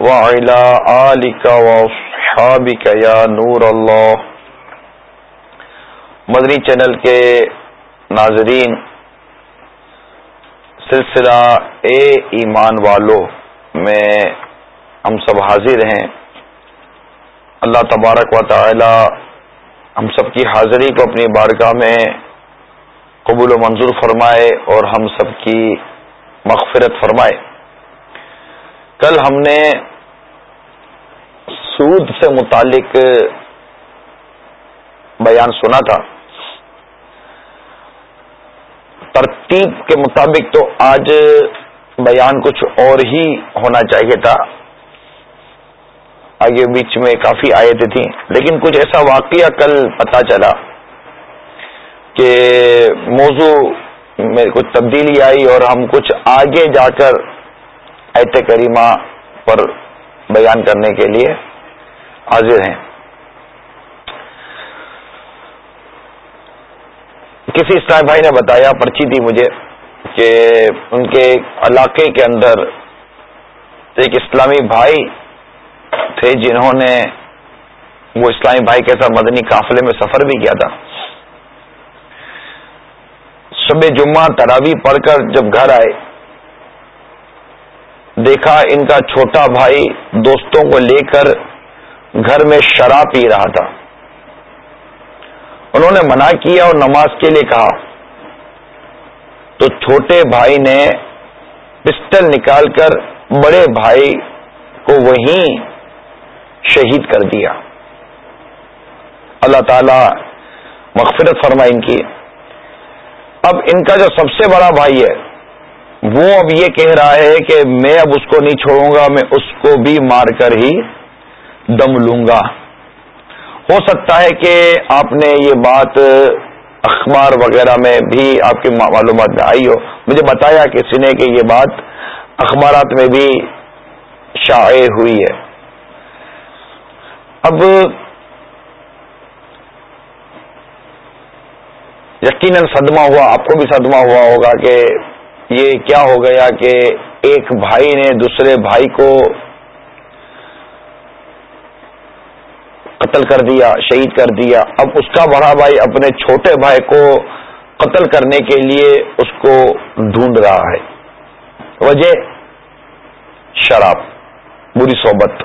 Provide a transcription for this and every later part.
وعلى آلك وصحابك یا نور اللہ مدنی چینل کے ناظرین، سلسلہ اے ایمان والو، میں ہم سب حاضر ہیں۔ اللہ تبارک و تعالی ہم سب کی حاضری کو اپنی بارگاہ میں قبول و منظور فرمائے اور ہم سب کی مغفرت فرمائے۔ کل ہم نے سود سے متعلق بیان سنا تھا۔ ترتیب کے مطابق تو آج بیان کچھ اور ہی ہونا چاہیے تھا۔ آگے بیچ میں کافی آیتیں تھیں۔ لیکن کچھ ایسا واقعہ کل پتا چلا کہ موضوع میں کچھ تبدیلی آئی اور ہم کچھ آگے جا کر ایت کریمہ پر بیان کرنے کے لیے حاضر ہیں۔ کسی اسلام بھائی نے بتایا، پرچی تھی مجھے کہ ان کے علاقے کے اندر ایک اسلامی بھائی تھے جنہوں نے وہ اسلامی بھائی کے ساتھ مدنی قافلے میں سفر بھی کیا تھا۔ شب جمعہ تراوی پڑھ کر جب گھر آئے، دیکھا ان کا چھوٹا بھائی دوستوں کو لے کر گھر میں شراب پی رہا تھا۔ انہوں نے منع کیا اور نماز کے لیے کہا۔ تو چھوٹے بھائی نے پسٹل نکال کر بڑے بھائی کو وہیں شہید کر دیا۔ اللہ تعالی مغفرت فرمائے ان کی۔ اب ان کا جو سب سے بڑا بھائی ہے، وہ اب یہ کہہ رہا ہے کہ میں اب اس کو نہیں چھوڑوں گا، میں اس کو بھی مار کر ہی دم لوں گا۔ ہو سکتا ہے کہ آپ نے یہ بات، اخبار وغیرہ میں بھی آپ کی معلومات میں آئی ہو۔ مجھے بتایا کسی نے کہ یہ بات اخبارات میں بھی شائع ہوئی ہے۔ اب یقیناً صدمہ ہوا، آپ کو بھی صدمہ ہوا ہوگا کہ یہ کیا ہو گیا کہ ایک بھائی نے دوسرے بھائی کو قتل کر دیا، شہید کر دیا۔ اب اس کا بڑا بھائی اپنے چھوٹے بھائی کو قتل کرنے کے لیے اس کو ڈھونڈ رہا ہے۔ وجہ، شراب، بری صحبت۔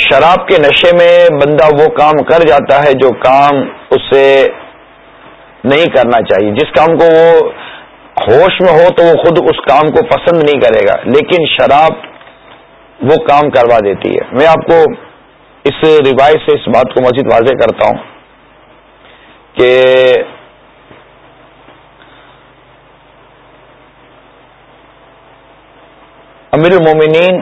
شراب کے نشے میں بندہ وہ کام کر جاتا ہے جو کام اسے نہیں کرنا چاہیے۔ جس کام کو وہ ہوش میں ہو تو وہ خود اس کام کو پسند نہیں کرے گا۔ لیکن شراب وہ کام کروا دیتی ہے۔ میں آپ کو اس روایت سے اس بات کو مزید واضح کرتا ہوں کہ امیر المومنین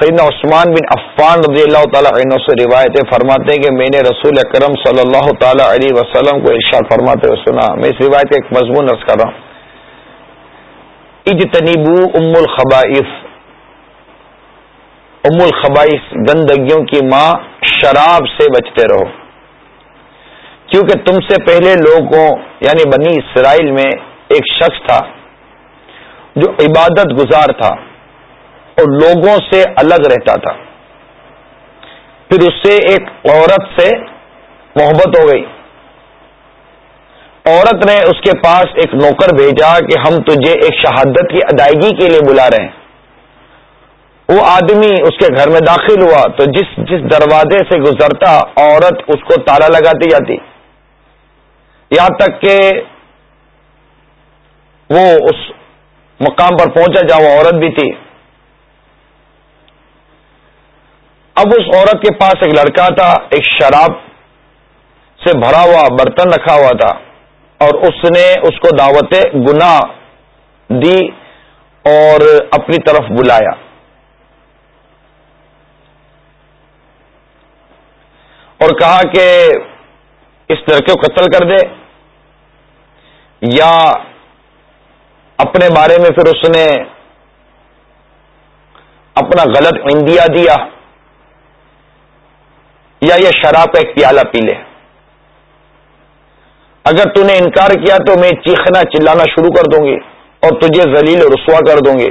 سیدنا عثمان بن عفان رضی اللہ تعالیٰ عنہ سے روایتیں فرماتے ہیں کہ میں نے رسول اکرم صلی اللہ تعالی علیہ وسلم کو ارشاد فرماتے ہوئے سنا۔ میں اس روایت کا ایک مضمون رس کر رہا ہوں۔ اجتنیبو ام الخبائف ام الخبائش گندگیوں کی ماں شراب سے بچتے رہو۔ کیونکہ تم سے پہلے لوگوں یعنی بنی اسرائیل میں ایک شخص تھا جو عبادت گزار تھا اور لوگوں سے الگ رہتا تھا۔ پھر اس سے ایک عورت سے محبت ہو گئی۔ عورت نے اس کے پاس ایک نوکر بھیجا کہ ہم تجھے ایک شہادت کی ادائیگی کے لیے بلا رہے ہیں۔ وہ آدمی اس کے گھر میں داخل ہوا تو جس جس دروازے سے گزرتا عورت اس کو تالا لگاتی جاتی۔ یہاں تک کہ وہ اس مقام پر پہنچا جہاں وہ عورت بھی تھی۔ اب اس عورت کے پاس ایک لڑکا تھا، ایک شراب سے بھرا ہوا برتن رکھا ہوا تھا اور اس نے اس کو دعوت گنا دی اور اپنی طرف بلایا۔ اور کہا کہ اس لڑکے کو قتل کر دے یا اپنے بارے میں پھر اس نے اپنا غلط انڈیا دیا یا یہ شراب کا ایک پیالہ پی لے۔ اگر تو نے انکار کیا تو میں چیخنا چلانا شروع کر دوں گی اور تجھے ذلیل رسوا کر دوں گی۔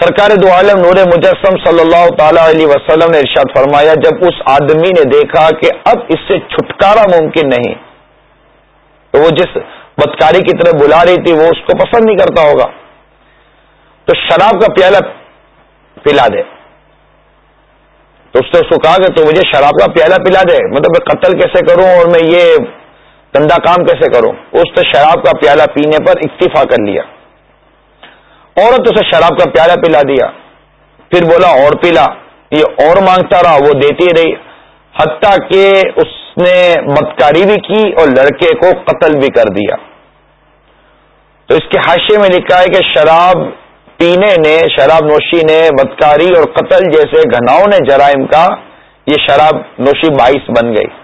سرکار دو عالم نور مجسم صلی اللہ تعالی علیہ وسلم نے ارشاد فرمایا، جب اس آدمی نے دیکھا کہ اب اس سے چھٹکارا ممکن نہیں، تو وہ جس بدکاری کی طرح بلا رہی تھی، وہ اس کو پسند نہیں کرتا ہوگا۔ تو شراب کا پیالہ پلا دے۔ تو اس نے اس کو کہا کہ تو مجھے شراب کا پیالہ پلا دے مطلب میں قتل کیسے کروں اور میں یہ گندا کام کیسے کروں؟ اس نے شراب کا پیالہ پینے پر اکتفا کر لیا۔ عورت اسے شراب کا پیالہ پلا دیا۔ پھر بولا، اور پلا۔ یہ اور مانگتا رہا، وہ دیتی رہی۔ حتیٰ کہ اس نے بدکاری بھی کی اور لڑکے کو قتل بھی کر دیا۔ تو اس کے حاشے میں لکھا ہے کہ شراب پینے نے، شراب نوشی نے، بدکاری اور قتل جیسے گھناؤں نے جرائم کا، یہ شراب نوشی باعث بن گئی۔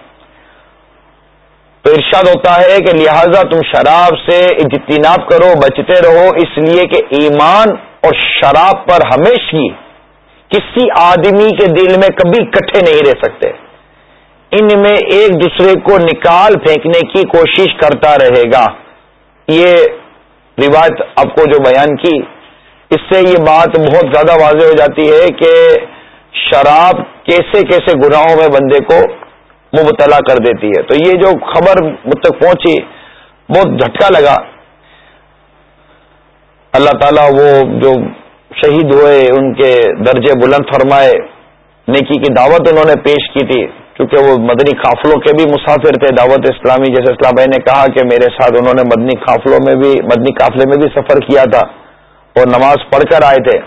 تو ارشاد ہوتا ہے کہ لہذا تم شراب سے اجتناب کرو، بچتے رہو، اس لیے کہ ایمان اور شراب پر ہمیشہ کسی آدمی کے دل میں کبھی کٹھے نہیں رہ سکتے۔ ان میں ایک دوسرے کو نکال پھینکنے کی کوشش کرتا رہے گا۔ یہ روایت آپ کو جو بیان کی، اس سے یہ بات بہت زیادہ واضح ہو جاتی ہے کہ شراب کیسے کیسے گناہوں میں بندے کو مبتلا کر دیتی ہے۔ تو یہ جو خبر مجھ تک پہنچی، بہت جھٹکا لگا۔ اللہ تعالیٰ وہ جو شہید ہوئے، ان کے درجے بلند فرمائے۔ نیکی کی دعوت انہوں نے پیش کی تھی، کیونکہ وہ مدنی قافلوں کے بھی مسافر تھے۔ دعوت اسلامی، جیسے اسلام بھائی نے کہا کہ میرے ساتھ انہوں نے مدنی قافلوں میں بھی، مدنی قافلے میں بھی سفر کیا تھا۔ اور نماز پڑھ کر آئے تھے۔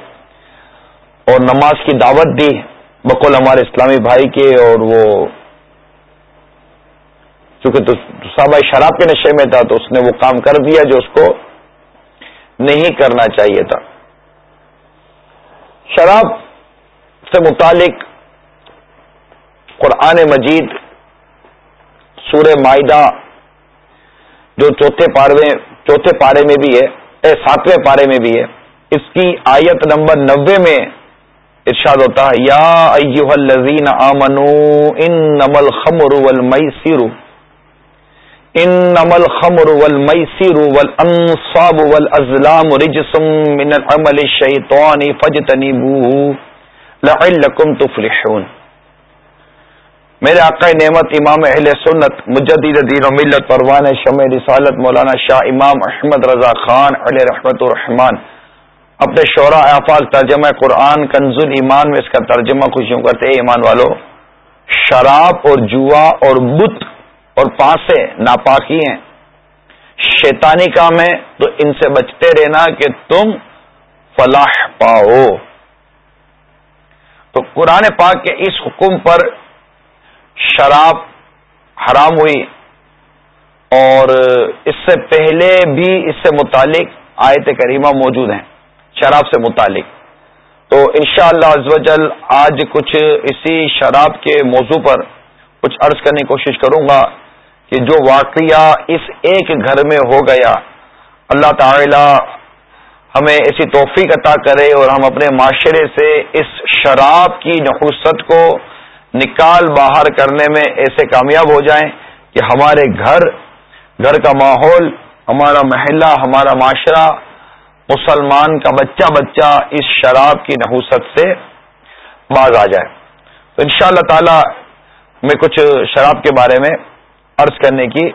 اور نماز کی دعوت دی بقول ہمارے اسلامی بھائی کے، اور وہ چونکہ صاحب شراب کے نشے میں تھا تو اس نے وہ کام کر دیا جو اس کو نہیں کرنا چاہیے تھا۔ شراب سے متعلق قرآن مجید سور معدہ جو چوتھے پارے چوتھے پارے میں بھی ہے ساتویں پارے میں بھی ہے، اس کی آیت نمبر نوے میں ارشاد ہوتا ہے، یا ایوہ الذین آمنو ان نمل خمر والمیسر۔ ان نمل خمر والمیسر والانصاب والازلام رجسم من العمل الشیطان فجتنبوه لعلکم تفلحون. میرے آقا نعمت امام اہل سنت، مجدد دین و ملت، پروان شمع رسالت مولانا شاہ امام احمد رضا خان علیہ رحمت الرحمان اپنے شعرا آفاق ترجمہ قرآن کنز ایمان میں اس کا ترجمہ خوشیوں کرتے ایمان والو. شراب اور جوا اور بت اور پانسے ناپاکی ہیں۔ شیطانی کام ہے تو ان سے بچتے رہنا کہ تم فلاح پاؤ۔ تو قرآن پاک کے اس حکم پر شراب حرام ہوئی۔ اور اس سے پہلے بھی اس سے متعلق آیت کریمہ موجود ہیں، شراب سے متعلق۔ تو انشاءاللہ شاء اللہ آج کچھ اسی شراب کے موضوع پر کچھ عرض کرنے کی کوشش کروں گا۔ کہ جو واقعہ اس ایک گھر میں ہو گیا، اللہ تعالی ہمیں ایسی توفیق عطا کرے اور ہم اپنے معاشرے سے اس شراب کی نحوست کو نکال باہر کرنے میں ایسے کامیاب ہو جائیں کہ ہمارے گھر گھر کا ماحول، ہمارا محلہ، ہمارا معاشرہ، مسلمان کا بچہ بچہ اس شراب کی نحوست سے باز آ جائے۔ تو ان شاء اللہ تعالی میں کچھ شراب کے بارے میں عرض کرنے کی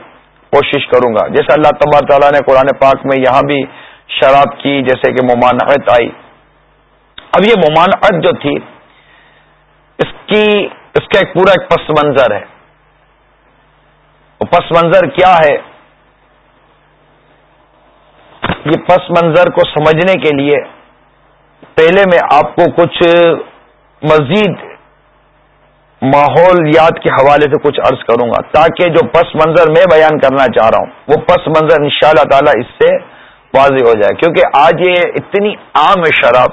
کوشش کروں گا۔ جیسے اللہ تبار تعالیٰ نے قرآن پاک میں یہاں بھی شراب کی، جیسے کہ ممانعت آئی۔ اب یہ ممانعت جو تھی، اس کی، اس کا ایک پورا ایک پس منظر ہے۔ وہ پس منظر کیا ہے؟ یہ پس منظر کو سمجھنے کے لیے پہلے میں آپ کو کچھ مزید ماحولیات کے حوالے سے کچھ عرض کروں گا تاکہ جو پس منظر میں بیان کرنا چاہ رہا ہوں، وہ پس منظر ان شاء اللہ تعالی اس سے واضح ہو جائے۔ کیونکہ آج یہ اتنی عام ہے شراب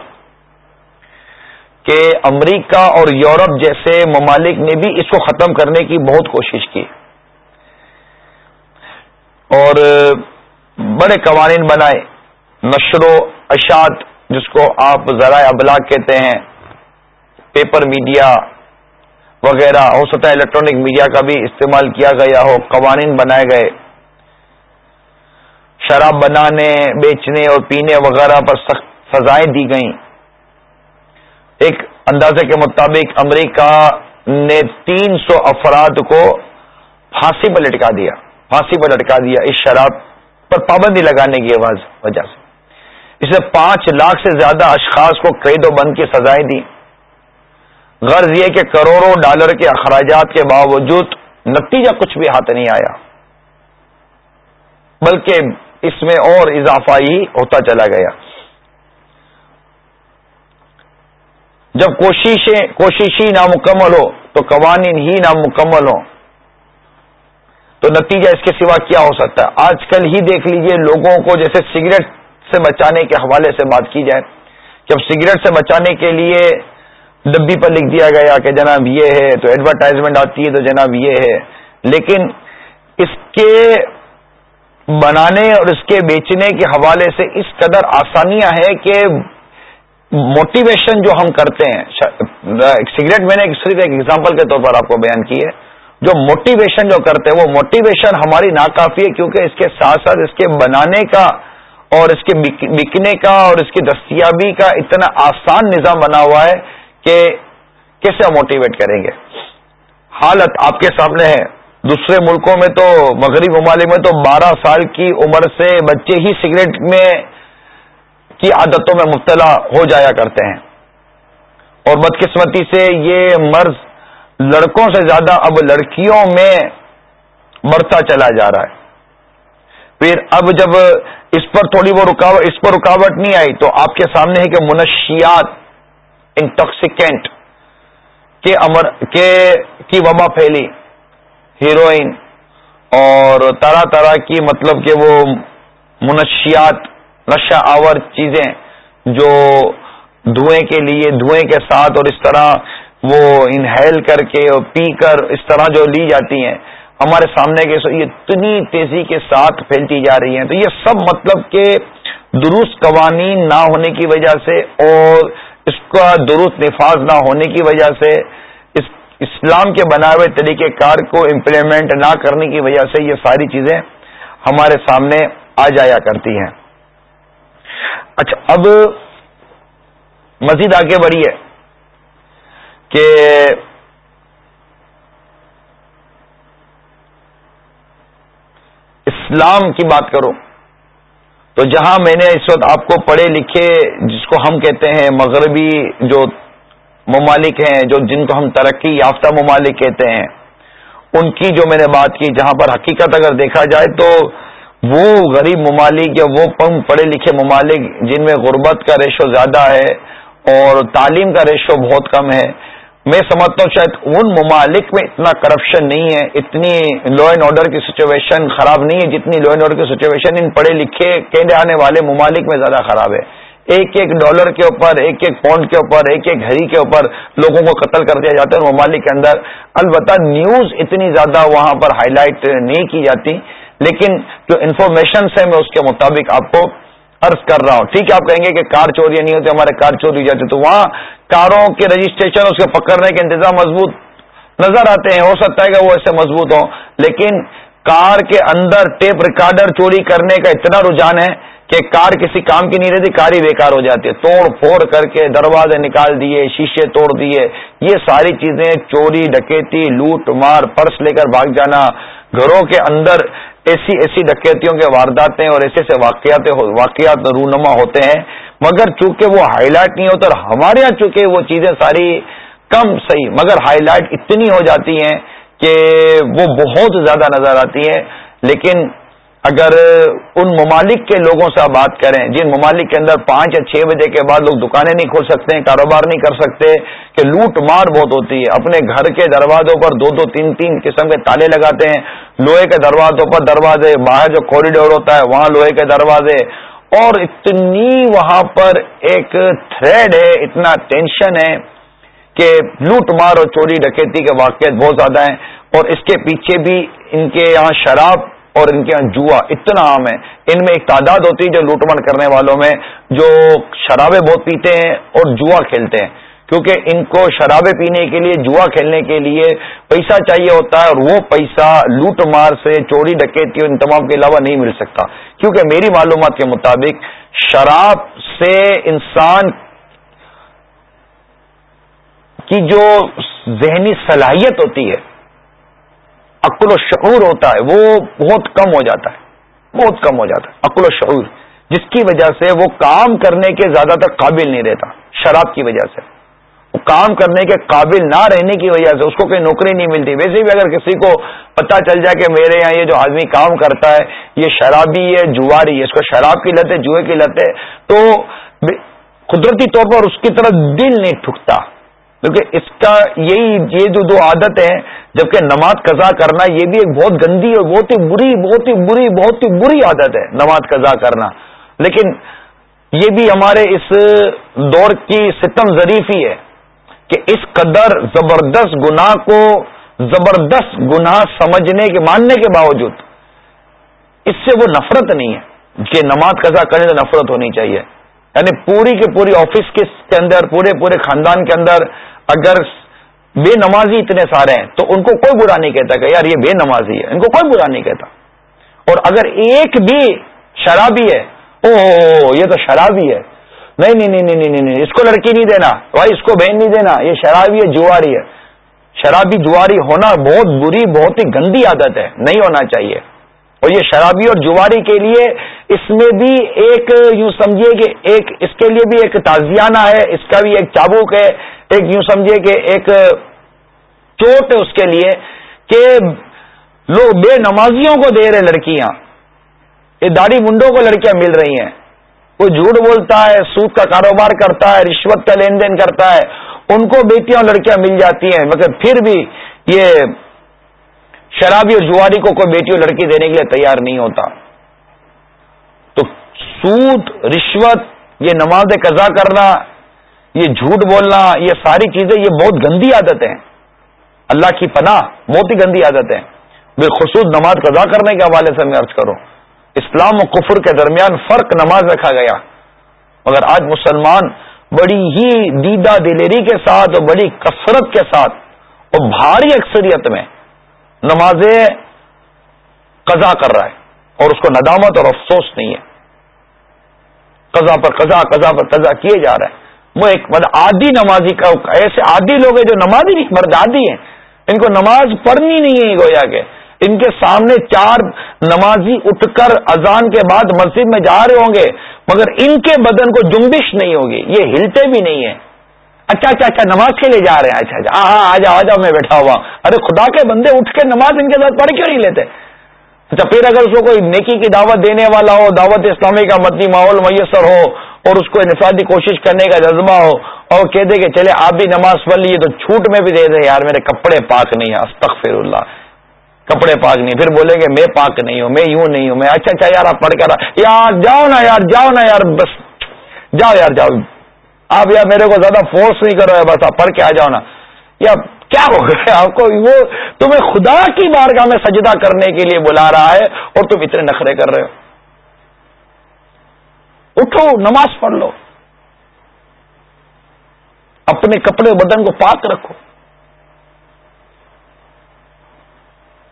کہ امریکہ اور یورپ جیسے ممالک نے بھی اس کو ختم کرنے کی بہت کوشش کی۔ اور بڑے قوانین بنائے۔ نشر و اشاعت، جس کو آپ ذرائع ابلاغ کہتے ہیں، پیپر میڈیا وغیرہ، ہو سکتا ہے الیکٹرانک میڈیا کا بھی استعمال کیا گیا ہو، قوانین بنائے گئے۔ شراب بنانے، بیچنے اور پینے وغیرہ پر سخت سزائیں دی گئیں۔ ایک اندازے کے مطابق امریکہ نے تین سو افراد کو پھانسی پر لٹکا دیا۔ پھانسی پر لٹکا دیا اس شراب پر پابندی لگانے کی وجہ سے۔ اسے پانچ لاکھ سے زیادہ اشخاص کو قید و بند کی سزائیں دی غرض یہ کہ کروڑوں ڈالر کے اخراجات کے باوجود نتیجہ کچھ بھی ہاتھ نہیں آیا۔ بلکہ اس میں اور اضافہ ہی ہوتا چلا گیا۔ جب کوششیں کوشش ہی نامکمل ہو، تو قوانین ہی نامکمل ہو تو نتیجہ اس کے سوا کیا ہو سکتا ہے؟ آج کل ہی دیکھ لیجیے لوگوں کو جیسے سگریٹ سے بچانے کے حوالے سے بات کی جائے۔ کہ اب سگریٹ سے بچانے کے لیے ڈبی پر لکھ دیا گیا کہ جناب یہ ہے، تو ایڈورٹائزمنٹ آتی ہے تو جناب یہ ہے۔ لیکن اس کے بنانے اور اس کے بیچنے کے حوالے سے اس قدر آسانیاں ہیں کہ موٹیویشن جو ہم کرتے ہیں سگریٹ میں نے صرف ایک ایگزامپل کے طور پر آپ کو بیان کی ہے۔ جو موٹیویشن جو کرتے ہیں، وہ موٹیویشن ہماری ناکافی ہے کیونکہ اس کے ساتھ ساتھ اس کے بنانے کا اور اس کے بکنے کا اور اس کی دستیابی کا اتنا آسان نظام بنا ہوا ہے کہ کیسے موٹیویٹ کریں گے؟ حالت آپ کے سامنے ہے۔ دوسرے ملکوں میں تو، مغرب ممالک میں تو بارہ سال کی عمر سے بچے ہی سگریٹ میں کی عادتوں میں مبتلا ہو جایا کرتے ہیں۔ اور بدقسمتی سے یہ مرض لڑکوں سے زیادہ اب لڑکیوں میں بڑھتا چلا جا رہا ہے۔ پھر اب جب اس پر تھوڑی وہ رکاوٹ اس پر رکاوٹ نہیں آئی تو آپ کے سامنے ہے کہ منشیات انٹاکسیکینٹ کے امر کے کی وبا پھیلی ہیروئن اور طرح طرح کی مطلب کہ وہ منشیات، نشہ آور چیزیں جو دھوئیں کے لیے، دھوئیں کے ساتھ اور اس طرح وہ انہیل کر کے اور پی کر اس طرح جو لی جاتی ہیں، ہمارے سامنے کے یہ اتنی تیزی کے ساتھ پھیلتی جا رہی ہیں۔ تو یہ سب مطلب کہ درست قوانین نہ ہونے کی وجہ سے اور اس کا درست نفاذ نہ ہونے کی وجہ سے اس اسلام کے بنائے ہوئے طریقہ کار کو امپلیمنٹ نہ کرنے کی وجہ سے یہ ساری چیزیں ہمارے سامنے آ جایا کرتی ہیں۔ اچھا اب مزید آگے بڑھی ہے کہ اسلام کی بات کروں۔ تو جہاں میں نے اس وقت آپ کو پڑھے لکھے جس کو ہم کہتے ہیں مغربی جو ممالک ہیں، جو جن کو ہم ترقی یافتہ ممالک کہتے ہیں، ان کی جو میں نے بات کی، جہاں پر حقیقت اگر دیکھا جائے تو وہ غریب ممالک یا وہ پڑھے لکھے ممالک جن میں غربت کا ریشو زیادہ ہے اور تعلیم کا ریشو بہت کم ہے میں سمجھتا ہوں شاید ان ممالک میں اتنا کرپشن نہیں ہے، اتنی لا اینڈ آرڈر کی سچویشن خراب نہیں ہے جتنی لا اینڈ آرڈر کی سچویشن ان پڑھے لکھے کہنے آنے والے ممالک میں زیادہ خراب ہے۔ ایک ایک ڈالر کے اوپر، ایک ایک پاؤنڈ کے اوپر، ایک ایک گھڑی کے اوپر لوگوں کو قتل کر دیا جاتا ہے ممالک کے اندر۔ البتہ نیوز اتنی زیادہ وہاں پر ہائی لائٹ نہیں کی جاتی، لیکن جو انفارمیشن ہے میں اس کے مطابق آپ کو عرض کر رہا ہوں۔ ٹھیک ہے، آپ کہیں گے کہ کار چوریاں نہیں ہوتی، ہمارے کار چوری جاتی تو وہاں کاروں کے رجسٹریشن اس کے پکڑنے کے انتظام مضبوط نظر آتے ہیں۔ ہو سکتا ہے کہ وہ ایسے مضبوط ہوں، لیکن کار کے اندر ٹیپ ریکارڈر چوری کرنے کا اتنا رجحان ہے کہ کار کسی کام کی نہیں رہتی، کار ہی بیکار ہو جاتی ہے۔ توڑ پھوڑ کر کے دروازے نکال دیے، شیشے توڑ دیے، یہ ساری چیزیں چوری، ڈکیتی، لوٹ مار، پرس لے کر بھاگ جانا، گھروں کے اندر ایسی ایسی ڈکیتیوں کے وارداتیں اور ایسے ایسے واقعات واقعات رونما ہوتے ہیں۔ مگر چونکہ وہ ہائی لائٹ نہیں ہوتا اور ہمارے یہاں چونکہ وہ چیزیں ساری کم صحیح، مگر ہائی لائٹ اتنی ہو جاتی ہیں کہ وہ بہت زیادہ نظر آتی ہیں۔ لیکن اگر ان ممالک کے لوگوں سے آپ بات کریں، جن ممالک کے اندر پانچ یا چھ بجے کے بعد لوگ دکانیں نہیں کھول سکتے ہیں کاروبار نہیں کر سکتے، کہ لوٹ مار بہت ہوتی ہے۔ اپنے گھر کے دروازوں پر دو دو تین تین قسم کے تالے لگاتے ہیں۔ لوہے کے دروازوں پر دروازے، باہر جو کوریڈور ہوتا ہے، وہاں لوہے کے دروازے۔ اور اتنی وہاں پر ایک تھریڈ ہے، اتنا ٹینشن ہے کہ لوٹ مار اور چوری، ڈکیتی کے واقعات بہت زیادہ ہیں۔ اور اس کے پیچھے بھی ان کے یہاں شراب اور ان کے یہاں جوا اتنا عام ہے۔ ان میں ایک تعداد ہوتی ہے جو لوٹ مار کرنے والوں میں، جو شرابیں بہت پیتے ہیں اور جوا کھیلتے ہیں۔ کیونکہ ان کو شرابیں پینے کے لیے، جوا کھیلنے کے لیے پیسہ چاہیے ہوتا ہے اور وہ پیسہ لوٹ مار سے، چوری ڈکیتی ان تمام کے علاوہ نہیں مل سکتا۔ کیونکہ میری معلومات کے مطابق شراب سے انسان کی جو ذہنی صلاحیت ہوتی ہے عقل و شعور ہوتا ہے، وہ بہت کم ہو جاتا ہے، بہت کم ہو جاتا ہے، عقل و شعور، جس کی وجہ سے وہ کام کرنے کے زیادہ تر قابل نہیں رہتا، شراب کی وجہ سے۔ کام کرنے کے قابل نہ رہنے کی وجہ سے اس کو کوئی نوکری نہیں ملتی۔ ویسے بھی اگر کسی کو پتا چل جائے کہ میرے یہاں یہ جو آدمی کام کرتا ہے، یہ شرابی ہے، جواری ہے، اس کو شراب کی لت ہے جوئے کی لت ہے تو قدرتی طور پر اس کی طرف دل نہیں ٹھکتا کیونکہ اس کا یہی یہ جو دو عادت ہے جبکہ نماز قضا کرنا یہ بھی ایک بہت گندی اور بہت ہی بری، بہت ہی بری، بہت ہی بری عادت ہے نماز قضا کرنا۔ لیکن یہ بھی ہمارے اس دور کی ستم ظریفی ہے کہ اس قدر زبردست گناہ کو زبردست گناہ سمجھنے کے، ماننے کے باوجود اس سے وہ نفرت نہیں ہے۔ کہ نماز قزا کرنے سے نفرت ہونی چاہیے۔ یعنی پوری کے پوری آفس کے اندر، پورے پورے خاندان کے اندر اگر بے نمازی اتنے سارے ہیں، تو ان کو کوئی برا نہیں کہتا کہ یار یہ بے نمازی ہے، ان کو کوئی برا نہیں کہتا۔ اور اگر ایک بھی شرابی ہے او یہ تو شرابی ہے۔ نہیں نہیں نہیں نہیں نہیں، اس کو لڑکی نہیں دینا۔ بھائی، اس کو بہن نہیں دینا، یہ شرابی ہے، جواری ہے۔ شرابی، جواری ہونا بہت بری، بہت ہی گندی عادت ہے، نہیں ہونا چاہیے۔ اور یہ شرابی اور جواری کے لیے اس میں بھی ایک، یوں سمجھیے کہ ایک، اس کے لیے بھی ایک تازیانہ ہے، اس کا بھی ایک چابوک ہے۔ ایک یوں سمجھیے کہ ایک چوٹ ہے اس کے لیے کہ لوگ بے نمازیوں کو دے رہے لڑکیاں۔ یہ داڑھی منڈوں کو لڑکیاں مل رہی ہیں۔ کوئی جھوٹ بولتا ہے، سود کا کاروبار کرتا ہے، رشوت کا لین دین کرتا ہے۔ ان کو بیٹیاں اور لڑکیاں مل جاتی ہیں۔ مگر پھر بھی یہ شرابی اور جواری کو کوئی بیٹی اور لڑکی دینے کے لیے تیار نہیں ہوتا۔ تو سود، رشوت، یہ نماز قضا کرنا یہ جھوٹ بولنا، یہ ساری چیزیں، یہ بہت گندی عادت ہیں۔ اللہ کی پناہ بہت ہی گندی عادت ہے بالخصوص نماز قضا کرنے کے حوالے سے میں ارض کروں، اسلام و کفر کے درمیان فرق نماز رکھا گیا۔ مگر آج مسلمان بڑی ہی دیدہ دلیری کے ساتھ اور بڑی کثرت کے ساتھ اور بھاری اکثریت میں نمازیں قضا کر رہا ہے اور اس کو ندامت اور افسوس نہیں ہے۔ قضا پر قضا قضا پر قضا کیے جا رہے ہیں۔ وہ ایک مطلب آدھی نمازی کا ایسے آدھی لوگ ہیں جو نمازی نہیں مرد آدھی ہیں۔ ان کو نماز پڑھنی نہیں ہے گویا کہ۔ ان کے سامنے چار نمازی اٹھ کر اذان کے بعد مسجد میں جا رہے ہوں گے، مگر ان کے بدن کو جنبش نہیں ہوگی۔ یہ ہلتے بھی نہیں ہیں۔ اچھا اچھا اچھا نماز کے لیے جا رہے ہیں۔ اچھا اچھا۔ ہاں ہاں آ جاؤ آ جاؤ، میں بیٹھا ہوا ارے خدا کے بندے اٹھ کے نماز ان کے ساتھ پڑھ کیوں نہیں لیتے؟ اچھا پھر اگر اس کو کوئی نیکی کی دعوت دینے والا ہو، دعوت اسلامی کا مدنی ماحول میسر ہو اور اس کو انفرادی کوشش کرنے کا جذبہ ہو اور کہہ دے کہ چلے، آپ بھی نماز پڑھ لیے تو چھوٹ میں بھی دے دے، یار میرے کپڑے پاک نہیں ہے استغفر اللہ کپڑے پاک نہیں، پھر بولیں گے میں پاک نہیں ہوں، میں یوں نہیں ہوں، میں اچھا اچھا یار آپ پڑھ کر یار جاؤ نا، یار جاؤ نا، یار بس۔ جاؤ یار، جاؤ۔ آپ یار میرے کو زیادہ فورس نہیں کرو بس آپ پڑھ کے آ جاؤ نا۔ یا کیا ہو گیا؟ آپ کو وہ تمہیں خدا کی بارگاہ میں سجدہ کرنے کے لیے بلا رہا ہے اور تم اتنے نخرے کر رہے ہو۔ اٹھو، نماز پڑھ لو۔ اپنے کپڑے بدن کو پاک رکھو۔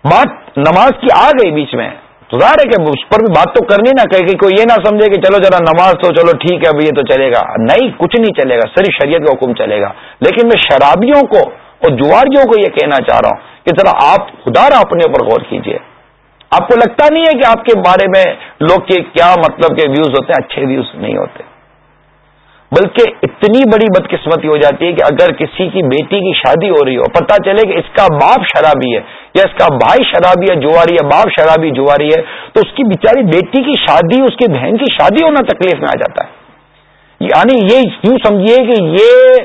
بات نماز کی آ گئی بیچ میں۔ تو ظاہر ہے کہ اس پر بھی بات تو کرنی نہ کہ کوئی یہ نہ سمجھے کہ چلو ذرا نماز تو چلو ٹھیک ہے، اب یہ تو چلے گا۔ نہیں، کچھ نہیں چلے گا۔ صرف شریعت کا حکم چلے گا۔ لیکن میں شرابیوں کو اور جواریوں کو یہ کہنا چاہ رہا ہوں کہ ذرا آپ خدا رہا اپنے اوپر غور کیجیے۔ آپ کو لگتا نہیں ہے کہ آپ کے بارے میں لوگ کے کیا مطلب کے ویوز ہوتے ہیں؟ اچھے ویوز نہیں ہوتے۔ بلکہ اتنی بڑی بدقسمتی ہو جاتی ہے کہ اگر کسی کی بیٹی کی شادی ہو رہی ہو، پتہ چلے کہ اس کا باپ شرابی ہے یا اس کا بھائی شرابی ہے جواری ہے، باپ شرابی جواری ہے، تو اس کی بیچاری بیٹی کی شادی، اس کی بہن کی شادی ہونا تکلیف میں آ جاتا ہے۔ یعنی یہ یوں سمجھیے کہ یہ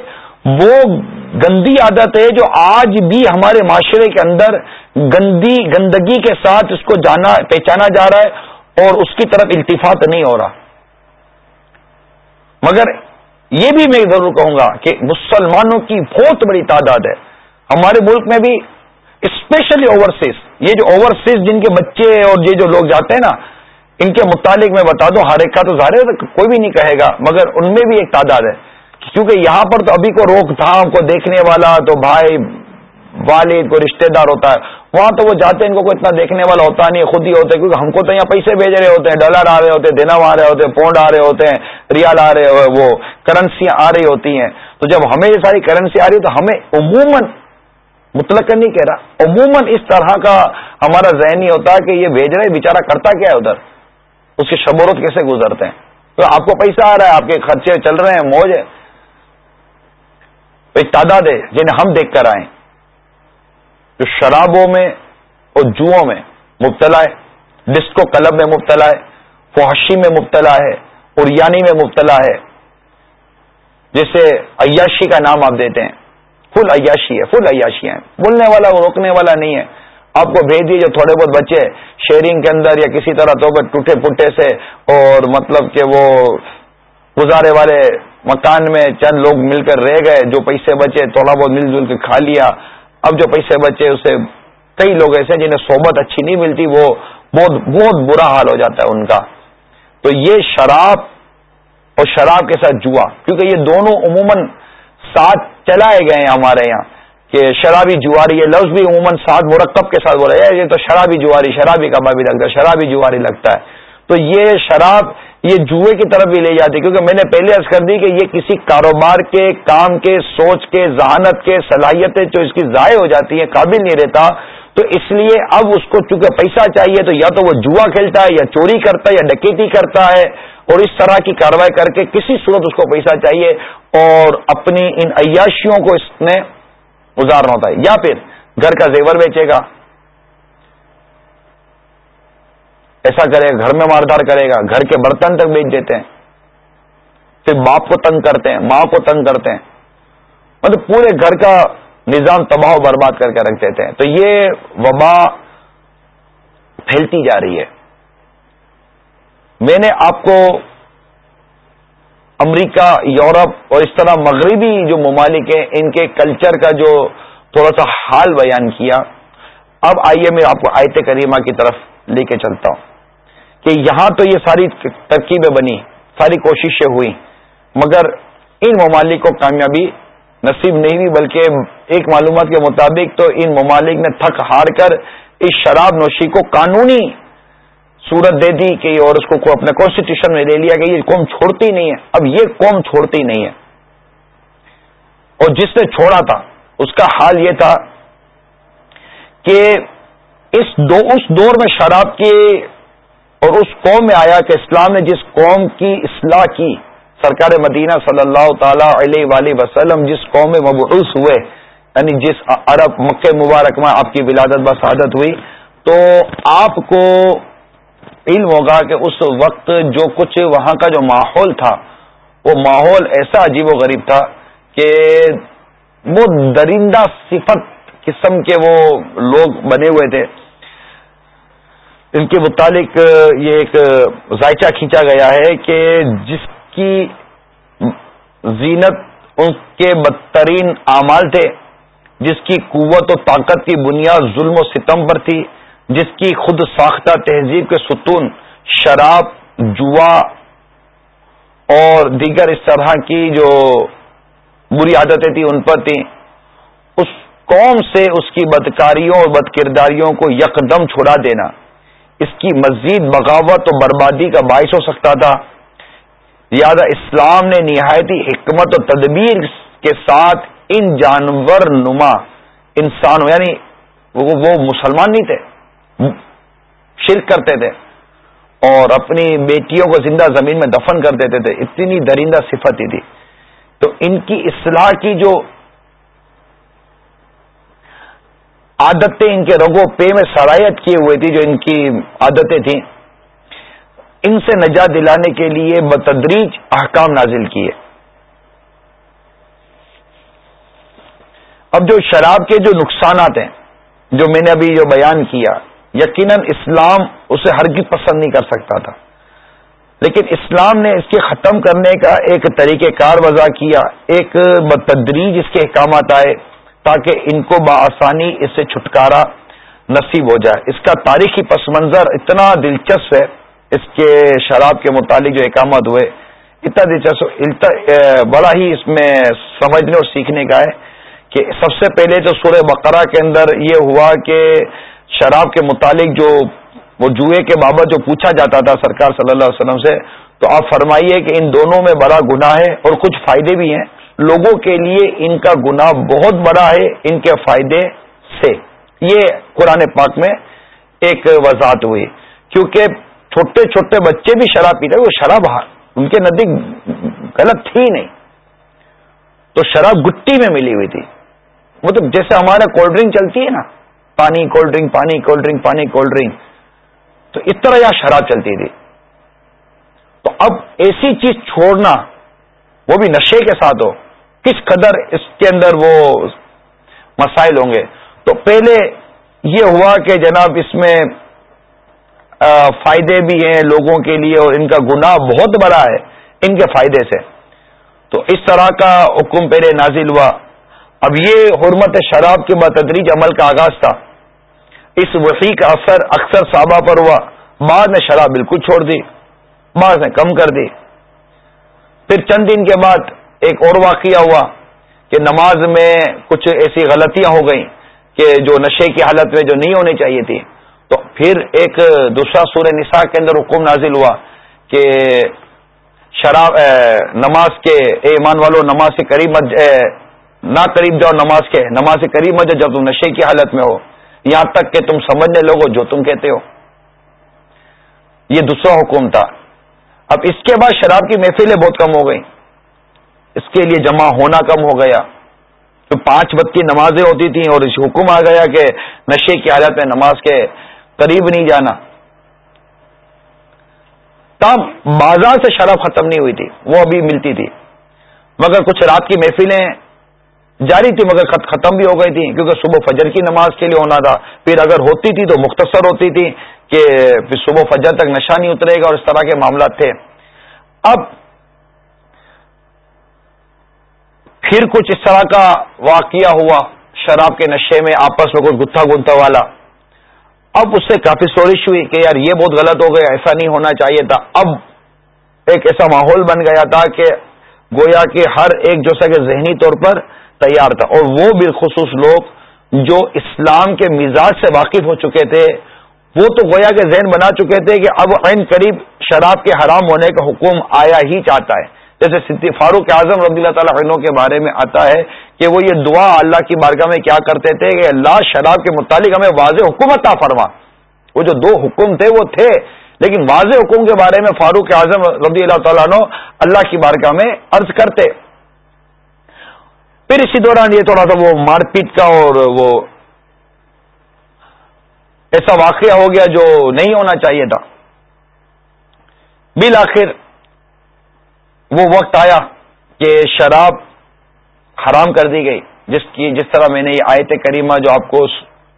وہ گندی عادت ہے جو آج بھی ہمارے معاشرے کے اندر گندی گندگی کے ساتھ اس کو جانا، پہچانا جا رہا ہے۔ اور اس کی طرف التفاط نہیں ہو رہا۔ مگر یہ بھی میں ضرور کہوں گا کہ مسلمانوں کی بہت بڑی تعداد ہے۔ ہمارے ملک میں بھی اسپیشلی اوورسیز یہ جو اوورسیز جن کے بچے اور یہ جو لوگ جاتے ہیں نا، ان کے متعلق میں بتا دوں ہر ایک کا تو ظاہر ہے کوئی بھی نہیں کہے گا، مگر ان میں بھی ایک تعداد ہے۔ کیونکہ یہاں پر تو ابھی کو روک تھام کو دیکھنے والا تو بھائی والد کو رشتہ دار ہوتا ہے۔ وہاں تو وہ جاتے ہیں، ان کو کوئی اتنا دیکھنے والا ہوتا نہیں، خود ہی ہوتا کیونکہ ہم کو تو یہاں پیسے بھیج رہے ہوتے ہیں، ڈالر آ رہے ہوتے ہیں دینم آ رہے ہوتے ہیں، پونڈ آ رہے ہوتے ہیں، ریال آ رہے وہ کرنسیاں آ رہی ہوتی ہیں۔ تو جب ہمیں یہ ساری کرنسی آ رہی ہے تو ہمیں عموماً مطلق نہیں کہہ رہا، عموماً اس طرح کا ہمارا ذہن ہی ہوتا ہے کہ یہ بھیج رہے بیچارہ کرتا کیا ہے ادھر؟ اس کے شبورت کیسے گزرتے ہیں؟ تو آپ کو پیسہ آ رہا ہے، آپ کے خرچے چل رہے ہیں، موج ہے۔ ایک تعداد ہے، جنہیں ہم دیکھ کر آئے جو شرابوں میں اور جوؤں میں مبتلا ہے ڈسکو کلب میں مبتلا ہے، فحشی میں مبتلا ہے اریانی میں مبتلا ہے، جسے عیاشی کا نام آپ دیتے ہیں۔ فل عیاشی ہے، فل عیاشی ہے بولنے والا روکنے والا نہیں ہے۔ آپ کو بھیج دیجیے تھوڑے بہت بچے شیئرنگ کے اندر یا کسی طرح تو ٹوٹے پھوٹے سے اور مطلب کہ وہ گزارے والے مکان میں چند لوگ مل کر رہ گئے، جو پیسے بچے، تھوڑا بہت مل جل کے کھا لیا۔ اب جو پیسے بچے اسے کئی لوگ ایسے جنہیں صحبت اچھی نہیں ملتی، وہ بہت بہت برا حال ہو جاتا ہے ان کا۔ تو یہ شراب اور شراب کے ساتھ جوا، کیونکہ یہ دونوں عموماً ساتھ چلائے گئے ہیں ہمارے یہاں۔ کہ شرابی جواری، یہ لفظ بھی عموماً ساتھ مرکب کے ساتھ بول رہے ہیں یہ تو شرابی جواری، شرابی کا بھی لگتا ہے، شرابی جواری لگتا ہے۔ تو یہ شراب یہ جوئے کی طرف بھی لے جاتی کیونکہ میں نے پہلے عرض کر دی کہ یہ کسی کاروبار کے، کام کے، سوچ کے، ذہانت کے صلاحیتیں جو اس کی ضائع ہو جاتی ہیں، قابل نہیں رہتا، تو اس لیے اب اس کو چونکہ پیسہ چاہیے تو یا تو وہ جوا کھیلتا ہے یا چوری کرتا ہے یا ڈکیتی کرتا ہے، اور اس طرح کی کاروائی کر کے کسی صورت اس کو پیسہ چاہیے اور اپنی ان عیاشیوں کو اس نے گزارنا ہوتا ہے، یا پھر گھر کا زیور بیچے گا ایسا کرے گا گھر میں ماردار کرے گا، گھر کے برتن تک بیچ دیتے ہیں۔ پھر باپ کو تنگ کرتے ہیں، ماں کو تنگ کرتے ہیں۔ مطلب پورے گھر کا نظام تباہ و برباد کر کے رکھ دیتے ہیں۔ تو یہ وبا پھیلتی جا رہی ہے۔ میں نے آپ کو امریکہ، یورپ اور اس طرح مغربی جو ممالک ہیں، ان کے کلچر کا جو تھوڑا سا حال بیان کیا۔ اب آئیے میں آپ کو آیت کریمہ کی طرف لے کے چلتا ہوں۔ کہ یہاں تو یہ ساری ترکیبیں بنی، ساری کوششیں ہوئی مگر ان ممالک کو کامیابی نصیب نہیں ہوئی، بلکہ ایک معلومات کے مطابق تو ان ممالک نے تھک ہار کر اس شراب نوشی کو قانونی صورت دے دی کہ اور اس کو اپنے کانسٹیٹیوشن میں لے لیا کہ یہ قوم چھوڑتی نہیں ہے۔ اب یہ قوم چھوڑتی نہیں ہے۔ اور جس نے چھوڑا تھا، اس کا حال یہ تھا کہ اس دو، اس دور میں شراب کی اور اس قوم میں آیا کہ اسلام نے جس قوم کی اصلاح کی، سرکار مدینہ صلی اللہ تعالی علیہ وآلہ وسلم جس قوم میں مبعوث ہوئے یعنی جس عرب مکہ مبارک میں آپ کی ولادت بسعادت ہوئی، تو آپ کو علم ہوگا کہ اس وقت جو کچھ وہاں کا جو ماحول تھا، وہ ماحول ایسا عجیب و غریب تھا کہ وہ درندہ صفت قسم کے وہ لوگ بنے ہوئے تھے۔ ان کے متعلق یہ ایک ذائچہ کھینچا گیا ہے کہ جس کی زینت ان کے بدترین اعمال تھے، جس کی قوت و طاقت کی بنیاد ظلم و ستم پر تھی، جس کی خود ساختہ تہذیب کے ستون شراب، جوا اور دیگر اس طرح کی جو بری عادتیں تھیں، ان پر تھیں۔ اس قوم سے اس کی بدکاریوں اور بد کرداریوں کو یکدم چھڑا دینا۔ اس کی مزید بغاوت و بربادی کا باعث ہو سکتا تھا۔ لہذا اسلام نے نہایتی حکمت و تدبیر کے ساتھ ان جانور نما، انسانوں یعنی وہ مسلمان نہیں تھے، شرک کرتے تھے اور اپنی بیٹیوں کو زندہ زمین میں دفن کر دیتے تھے۔ اتنی درندہ صفت ہی تھی۔ تو ان کی اصلاح کی جو عادتیں ان کے رگو پے میں سرایت کیے ہوئے تھی جو ان کی عادتیں تھیں۔ ان سے نجات دلانے کے لیے بتدریج احکام نازل کیے۔ اب جو شراب کے جو نقصانات ہیں، جو میں نے ابھی جو بیان کیا، یقیناً اسلام اسے ہر کی پسند نہیں کر سکتا تھا۔ لیکن اسلام نے اس کے ختم کرنے کا ایک طریقہ کار وضع کیا، ایک بتدریج اس کے احکامات آئے۔ تاکہ ان کو بآسانی اس سے چھٹکارا نصیب ہو جائے۔ اس کا تاریخی پس منظر اتنا دلچسپ ہے۔ اس کے شراب کے متعلق جو احکامات ہوئے، اتنا دلچسپ بڑا ہی اس میں سمجھنے اور سیکھنے کا ہے کہ سب سے پہلے تو سورہ بقرہ کے اندر یہ ہوا کہ شراب کے متعلق جو وہ جوئے کے بابت جو پوچھا جاتا تھا سرکار صلی اللہ علیہ وسلم سے، تو آپ فرمائیے کہ ان دونوں میں بڑا گناہ ہے اور کچھ فائدے بھی ہیں۔ لوگوں کے لیے ان کا گناہ بہت بڑا ہے ان کے فائدے سے۔ یہ قرآن پاک میں ایک وضاحت ہوئی۔ کیونکہ چھوٹے چھوٹے بچے بھی شراب پیتے وہ شراب ان کے نزدیک غلط تھی نہیں۔ تو شراب گٹی میں ملی ہوئی تھی۔ مطلب جیسے ہمارے کولڈ ڈرنک چلتی ہے نا، پانی کولڈ ڈرنک، پانی کولڈ ڈرنک، پانی کولڈ ڈرنک۔ تو اس طرح یہاں شراب چلتی تھی۔ تو اب ایسی چیز چھوڑنا وہ بھی نشے کے ساتھ ہو۔ کس قدر اس کے اندر وہ مسائل ہوں گے؟ تو پہلے یہ ہوا کہ جناب اس میں فائدے بھی ہیں لوگوں کے لیے اور ان کا گناہ بہت بڑا ہے، ان کے فائدے سے۔ تو اس طرح کا حکم پہلے نازل ہوا۔ اب یہ حرمت شراب کے بتدریج عمل کا آغاز تھا۔ اس وسیع کا اثر اکثر صحابہ پر ہوا۔ بعد نے شراب بالکل چھوڑ دی بعض نے کم کر دی۔ پھر چند دن کے بعد ایک اور واقعہ ہوا کہ نماز میں کچھ ایسی غلطیاں ہو گئیں کہ جو نشے کی حالت میں جو نہیں ہونی چاہیے تھی۔ تو پھر ایک دوسرا سورہ نساء کے اندر حکم نازل ہوا کہ شراب نماز کے، اے ایمان والو، نماز سے قریب مت نہ قریب جاؤ نماز کے، نماز سے قریب مت جاؤ جب تم نشے کی حالت میں ہو۔ یہاں تک کہ تم سمجھنے لوگو جو تم کہتے ہو۔ یہ دوسرا حکم تھا۔ اب اس کے بعد شراب کی محفلیں بہت کم ہو گئی اس کے لیے جمع ہونا کم ہو گیا۔ تو پانچ وقت کی نمازیں ہوتی تھیں اور اس حکم آ گیا کہ نشے کی حالت میں نماز کے قریب نہیں جانا۔ تب بازار سے شراب ختم نہیں ہوئی تھی، وہ ابھی ملتی تھی۔ مگر کچھ رات کی محفلیں جاری تھی مگر ختم بھی ہو گئی تھی کیونکہ صبح فجر کی نماز کے لیے ہونا تھا۔ پھر اگر ہوتی تھی تو مختصر ہوتی تھی کہ پھر صبح فجر تک نشہ نہیں اترے گا اور اس طرح کے معاملات تھے۔ اب پھر کچھ اس طرح کا واقعہ ہوا، شراب کے نشے میں آپس میں کوئی گتھا گنتھا والا۔ اب اس سے کافی سورش ہوئی کہ یار یہ بہت غلط ہو گیا، ایسا نہیں ہونا چاہیے تھا۔ اب ایک ایسا ماحول بن گیا تھا کہ گویا کہ ہر ایک جو سا کہ ذہنی طور پر تیار تھا۔ اور وہ بالخصوص لوگ جو اسلام کے مزاج سے واقف ہو چکے تھے، وہ تو گویا کے ذہن بنا چکے تھے کہ اب عین قریب شراب کے حرام ہونے کا حکم آیا ہی چاہتا ہے۔ جیسے فاروق اعظم رضی اللہ تعالیٰ عنہ کے بارے میں آتا ہے کہ وہ یہ دعا اللہ کی بارگاہ میں کیا کرتے تھے کہ اللہ شراب کے متعلق ہمیں واضح حکومت تا فرما۔ وہ جو دو حکم تھے وہ تھے، لیکن واضح حکم کے بارے میں فاروق اعظم رضی اللہ تعالیٰ عنہ اللہ کی بارگاہ میں عرض کرتے۔ پھر اسی دوران یہ تھوڑا سا وہ مار پیٹ کا اور وہ ایسا واقعہ ہو گیا جو نہیں ہونا چاہیے تھا۔ بالآخر وہ وقت آیا کہ شراب حرام کر دی گئی، جس کی، جس طرح میں نے یہ آیت کریمہ جو آپ کو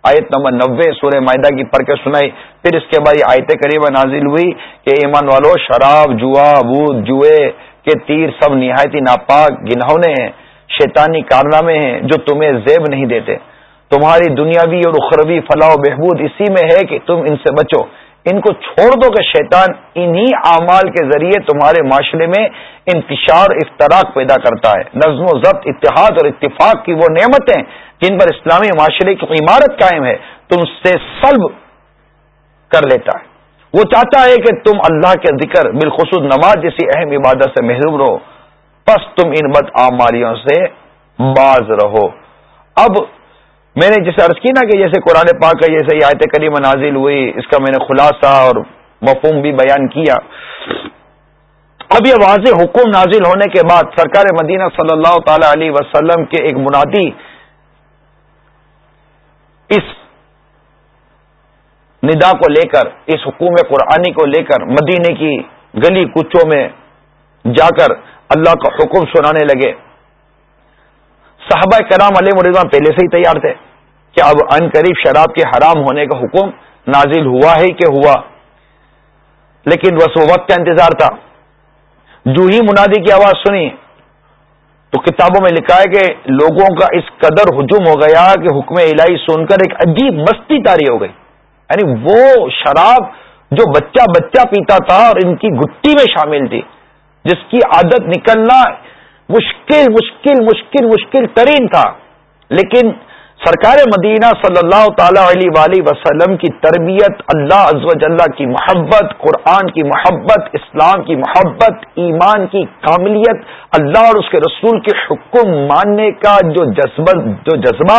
آیت نمبر نوے سورہ معدہ کی پڑھ کے سنائی، پھر اس کے بعد یہ آیت کریمہ نازل ہوئی کہ ایمان والو، شراب، جوا بود جوئے کے تیر سب نہایتی ناپاک گنہونے ہیں، شیطانی کارنامے ہیں جو تمہیں زیب نہیں دیتے۔ تمہاری دنیاوی اور اخروی فلاح و بہبود اسی میں ہے کہ تم ان سے بچو۔ ان کو چھوڑ دو کہ شیطان انہی اعمال کے ذریعے تمہارے معاشرے میں انتشار افطراک پیدا کرتا ہے۔ نظم و ضبط، اتحاد اور اتفاق کی وہ نعمتیں جن پر اسلامی معاشرے کی عمارت قائم ہے، تم سے سلب کر لیتا ہے۔ وہ چاہتا ہے کہ تم اللہ کے ذکر، بالخصوص نماز جیسی اہم عبادت سے محروم رہو۔ بس تم ان بد آماریوں سے باز رہو۔ اب میں نے جسے عرض کی نا کہ جیسے قرآن پاک کا جیسے یہ آیت کریم نازل ہوئی، اس کا میں نے خلاصہ اور مفہوم بھی بیان کیا۔ اب یہ واضح حکم نازل ہونے کے بعد سرکار مدینہ صلی اللہ تعالی علیہ وسلم کے ایک منادی اس ندا کو لے کر، اس حکوم قرآنی کو لے کر، مدینے کی گلی کچوں میں جا کر اللہ کا حکم سنانے لگے۔ صحابہ کرام علیہ مردان پہلے سے ہی تیار تھے۔ کہ اب ان قریب شراب کے حرام ہونے کا حکم نازل ہوا ہے کہ ہوا۔ لیکن بس وہ وقت کا انتظار تھا۔ جو ہی منادی کی آواز سنی، تو کتابوں میں لکھا ہے کہ لوگوں کا اس قدر ہجوم ہو گیا کہ حکم الہی سن کر ایک عجیب مستی تاری ہو گئی۔ یعنی وہ شراب جو بچہ بچہ پیتا تھا اور ان کی گٹی میں شامل تھی، جس کی عادت نکلنا مشکل مشکل مشکل مشکل ترین تھا۔ لیکن سرکار مدینہ صلی اللہ تعالی علیہ وآلہ وسلم کی تربیت، اللہ عز و جلہ کی محبت، قرآن کی محبت، اسلام کی محبت، ایمان کی کاملیت اللہ اور اس کے رسول کے حکم ماننے کا جو جذبہ جو جذبہ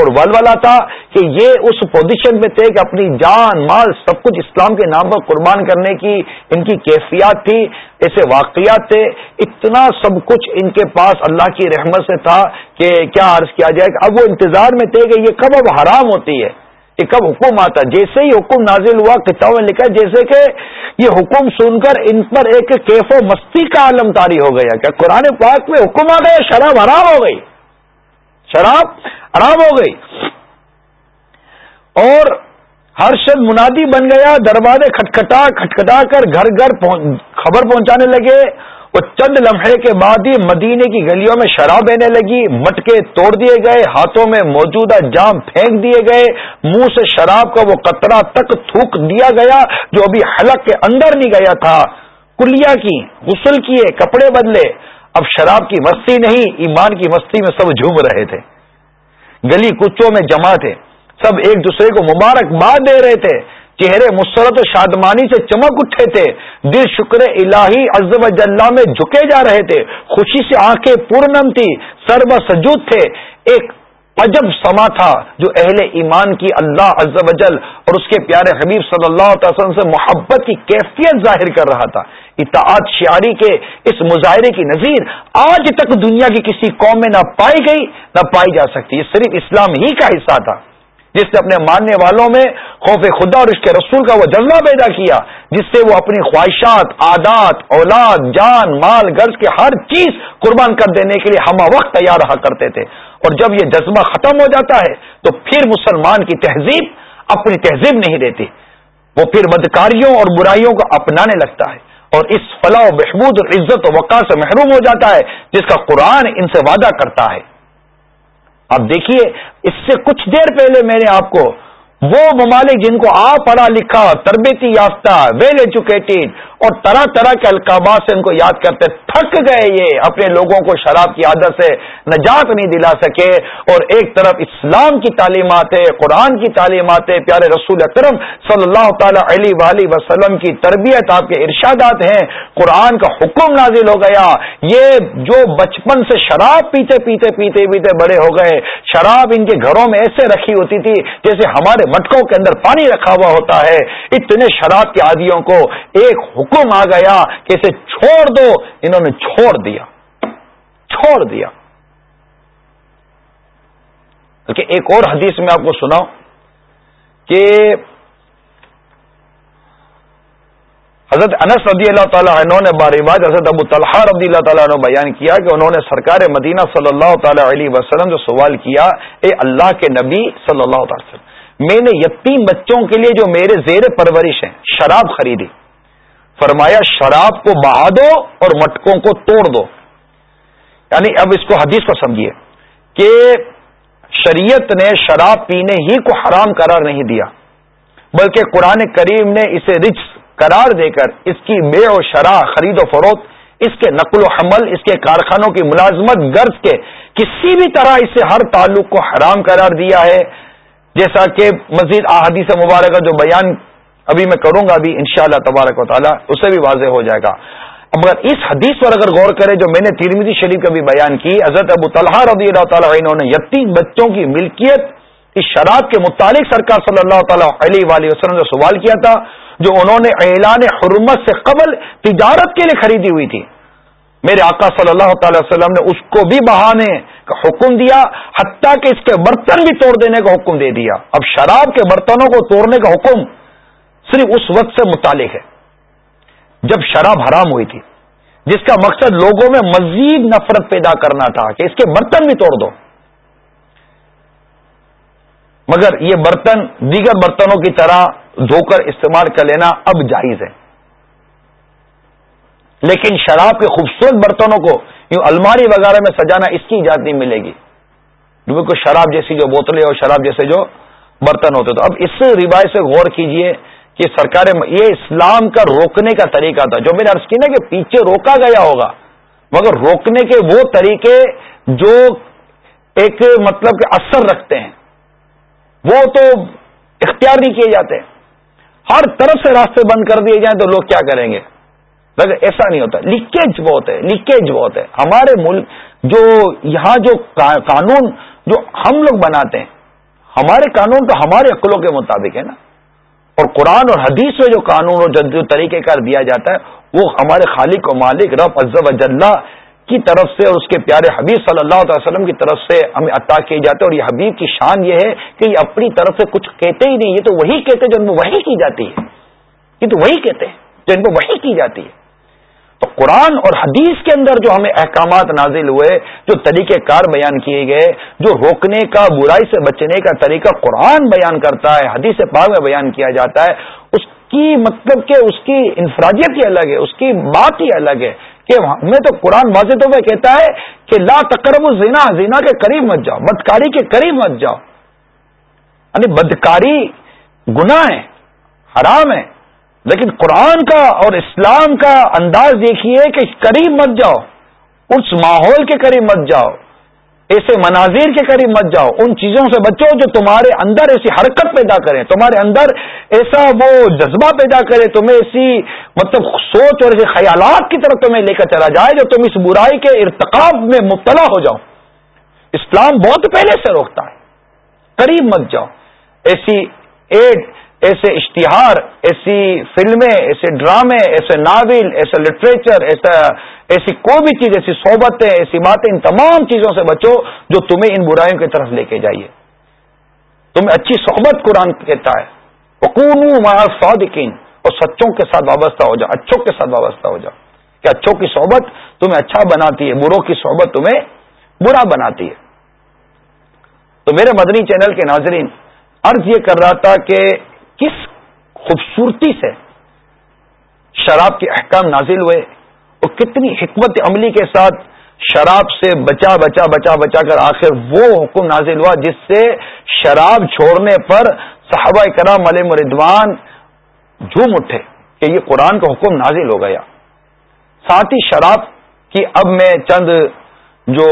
اور ولولا تھا کہ یہ اس پوزیشن میں تھے کہ اپنی جان، مال سب کچھ اسلام کے نام پر قربان کرنے کی ان کی کیفیات تھی، ایسے واقعات تھے۔ اتنا سب کچھ ان کے پاس اللہ کی رحمت سے تھا کہ کیا عرض کیا جائے اب وہ انتظار میں تھے کہ یہ کب اب حرام ہوتی ہے۔ یہ کب حکم آتا جیسے ہی حکم نازل ہوا کتاب میں لکھا جیسے کہ یہ حکم سن کر ان پر ایک کیف و مستی کا عالم تاری ہو گیا۔ کیا قرآن پاک میں حکم آ گیا؟ شراب حرام ہو گئی۔ شراب حرام ہو گئی۔ اور ہر شد منادی بن گیا، دروازے کھٹکھٹا کھٹکھٹا کر گھر گھر خبر پہنچانے لگے۔ وہ چند لمحے کے بعد ہی مدینے کی گلیوں میں شراب بہنے لگی، مٹکے توڑ دیے گئے، ہاتھوں میں موجودہ جام پھینک دیے گئے، منہ سے شراب کا وہ قطرہ تک تھوک دیا گیا جو ابھی حلق کے اندر نہیں گیا تھا۔ کلیا کی، غسل کیے، کپڑے بدلے۔ اب شراب کی مستی نہیں، ایمان کی مستی میں سب جھوم رہے تھے۔ گلی کچوں میں جمع تھے۔ سب ایک دوسرے کو مبارکباد دے رہے تھے۔ چہرے مسرت و شادمانی سے چمک اٹھے تھے۔ دل شکر الہی عزب جلح میں جھکے جا رہے تھے۔ خوشی سے آنکھیں پورنم تھی۔ سر سجود تھے۔ ایک عجب سما تھا جو اہل ایمان کی اللہ عز و جل اور اس کے پیارے حبیب صلی اللہ علیہ وسلم سے محبت کی کیفیت ظاہر کر رہا تھا۔ اطاعت شعاری کے اس مظاہرے کی نظیر آج تک دنیا کی کسی قوم میں نہ پائی گئی، نہ پائی جا سکتی۔ یہ صرف اسلام ہی کا حصہ تھا۔ جس نے اپنے ماننے والوں میں خوف خدا اور اس کے رسول کا وہ جذبہ پیدا کیا، جس سے وہ اپنی خواہشات، عادات، اولاد، جان، مال گرج کے ہر چیز قربان کر دینے کے لیے ہم وقت تیار رہا کرتے تھے۔ اور جب یہ جذبہ ختم ہو جاتا ہے، تو پھر مسلمان کی تہذیب اپنی تہذیب نہیں دیتی۔ وہ پھر بدکاریوں اور برائیوں کو اپنانے لگتا ہے۔ اور اس فلاح و بحبود اور عزت و وقار سے محروم ہو جاتا ہے، جس کا قرآن ان سے وعدہ کرتا ہے۔ اب دیکھیے، اس سے کچھ دیر پہلے میں نے آپ کو وہ ممالک جن کو آ پڑھا لکھا، تربیتی یافتہ ویل ایجوکیٹڈ اور طرح طرح کے القابات سے ان کو یاد کرتے تھک گئے یہ، اپنے لوگوں کو شراب کی عادت سے نجات نہیں دلا سکے۔ اور ایک طرف اسلام کی تعلیمات ہے قرآن کی تعلیمات ہے پیارے رسول اکرم صلی اللہ تعالی علیہ وسلم کی تربیت آپ کے ارشادات ہیں۔ قرآن کا حکم نازل ہو گیا۔ یہ جو بچپن سے شراب پیتے پیتے پیتے پیتے بڑے ہو گئے، شراب ان کے گھروں میں ایسے رکھی ہوتی تھی جیسے ہمارے مٹکوں کے اندر پانی رکھا ہوا ہوتا ہے۔ اتنے شراب کے عادیوں کو ایک حکم آ گیا کہ اسے چھوڑ دو، انہوں نے چھوڑ دیا۔ چھوڑ دیا۔ ایک اور حدیث میں آپ کو سناؤ کہ حضرت انس رضی اللہ تعالیٰ عنہ نے بارواج حضرت ابو طلحہ رضی اللہ تعالیٰ عنہ بیان کیا کہ انہوں نے سرکار مدینہ صلی اللہ تعالی علیہ وسلم جو سوال کیا، اے اللہ کے نبی صلی اللہ تعالی وسلم، میں نے یتیم بچوں کے لیے جو میرے زیر پرورش ہیں، شراب خریدی۔ فرمایا، شراب کو بہا دو اور مٹکوں کو توڑ دو۔ یعنی اب اس کو حدیث کو سمجھیے کہ شریعت نے شراب پینے ہی کو حرام قرار نہیں دیا، بلکہ قرآن کریم نے اسے رچ قرار دے کر اس کی بے و شرح، خرید و فروخت، اس کے نقل و حمل، اس کے کارخانوں کی ملازمت غرض کے کسی بھی طرح اس سے ہر تعلق کو حرام قرار دیا ہے۔ جیسا کہ مزید احادیث مبارکہ جو بیان ابھی میں کروں گا ابھی انشاءاللہ تبارک و تعالیٰ اسے بھی واضح ہو جائے گا۔ مگر اس حدیث پر اگر غور کرے جو میں نے تیرمیدی شریف کا بھی بیان کی، حضرت ابو طلحہ رضی اللہ تعالیٰ انہوں نے یتیم بچوں کی ملکیت اس شراب کے متعلق سرکار صلی اللہ تعالیٰ علیہ وآلہ وسلم نے سوال کیا تھا، جو انہوں نے اعلان حرمت سے قبل تجارت کے لیے خریدی ہوئی تھی۔ میرے آقا صلی اللہ تعالی وسلم نے اس کو بھی بہانے کا حکم دیا، حتیٰ کہ اس کے برتن بھی توڑ دینے کا حکم دے دیا۔ اب شراب کے برتنوں کو توڑنے کا حکم صرف اس وقت سے متعلق ہے، جب شراب حرام ہوئی تھی۔ جس کا مقصد لوگوں میں مزید نفرت پیدا کرنا تھا کہ اس کے برتن بھی توڑ دو۔ مگر یہ برتن دیگر برتنوں کی طرح دھو کر استعمال کر لینا اب جائز ہے۔ لیکن شراب کے خوبصورت برتنوں کو یوں الماری وغیرہ میں سجانا اس کی اجازت نہیں ملے گی۔ کوئی شراب جیسی جو بوتلیں اور شراب جیسے جو برتن ہوتے تو اب اس روایت سے غور کیجیے کہ سرکار یہ اسلام کا روکنے کا طریقہ تھا۔ جو میں نے عرض کی نا کہ پیچھے روکا گیا ہوگا، مگر روکنے کے وہ طریقے جو ایک مطلب کہ اثر رکھتے ہیں، وہ تو اختیار نہیں کیے جاتے۔ ہر طرف سے راستے بند کر دیے جائیں تو لوگ کیا کریں گے؟ ایسا نہیں ہوتا۔ لیکیج بہت ہے، لیکیج بہت ہے۔ ہمارے ملک جو یہاں جو قانون جو ہم لوگ بناتے ہیں، ہمارے قانون تو ہمارے عقلوں کے مطابق ہے نا۔ اور قرآن اور حدیث میں جو قانون اور جو طریقہ کار دیا جاتا ہے، وہ ہمارے خالق و مالک رب عزب اجلّہ کی طرف سے اور اس کے پیارے حبیب صلی اللہ علیہ وسلم کی طرف سے ہمیں عطا کیے جاتے اور یہ حبیب کی شان یہ ہے کہ یہ اپنی طرف سے کچھ کہتے ہی نہیں، یہ تو وہی کہتے جو ان کو وہی کی جاتی ہے۔ یہ تو وہی کہتے ہیں جو ان کو وہی کی جاتی ہے۔ تو قرآن اور حدیث کے اندر جو ہمیں احکامات نازل ہوئے، جو طریقہ کار بیان کیے گئے، جو روکنے کا، برائی سے بچنے کا طریقہ قرآن بیان کرتا ہے، حدیث پاک میں بیان کیا جاتا ہے، اس کی مطلب کہ اس کی انفرادیت ہی الگ ہے، اس کی بات ہی الگ ہے کہ ہمیں تو قرآن واضح طور پہ کہتا ہے کہ لا تقرب زینا زینا کے قریب مت جاؤ، بدکاری کے قریب مت جاؤ۔ یعنی بدکاری گناہ ہے، حرام ہے۔ لیکن قرآن کا اور اسلام کا انداز دیکھیے کہ قریب مت جاؤ، اس ماحول کے قریب مت جاؤ، ایسے مناظر کے قریب مت جاؤ، ان چیزوں سے بچو جو تمہارے اندر ایسی حرکت پیدا کریں، تمہارے اندر ایسا وہ جذبہ پیدا کرے تمہیں ایسی مطلب سوچ اور ایسے خیالات کی طرف تمہیں لے کر چلا جائے جو تم اس برائی کے ارتقاب میں مبتلا ہو جاؤ۔ اسلام بہت پہلے سے روکتا ہے، قریب مت جاؤ، ایسی ایڈ ایسے اشتہار، ایسی فلمیں، ایسے ڈرامے، ایسے ناول، ایسا لٹریچر ایسا ایسی کوئی بھی چیز، ایسی صحبتیں، ایسی باتیں، ان تمام چیزوں سے بچو جو تمہیں ان برائیوں کی طرف لے کے جائیے۔ تمہیں اچھی صحبت قرآن کہتا ہے۔ حکون صادقین اور سچوں کے ساتھ وابستہ ہو جاؤ، اچھوں کے ساتھ وابستہ ہو جاؤ۔ کہ اچھوں کی صحبت تمہیں اچھا بناتی ہے، بروں کی صحبت تمہیں برا بناتی ہے۔ تو میرے مدنی چینل کے ناظرین، عرض یہ کر رہا تھا کہ کس خوبصورتی سے شراب کے احکام نازل ہوئے اور کتنی حکمت عملی کے ساتھ شراب سے بچا بچا بچا بچا کر آخر وہ حکم نازل ہوا جس سے شراب چھوڑنے پر صحابہ کرام علیہ مردوان جھوم اٹھے کہ یہ قرآن کا حکم نازل ہو گیا۔ ساتھ ہی شراب کی اب میں چند جو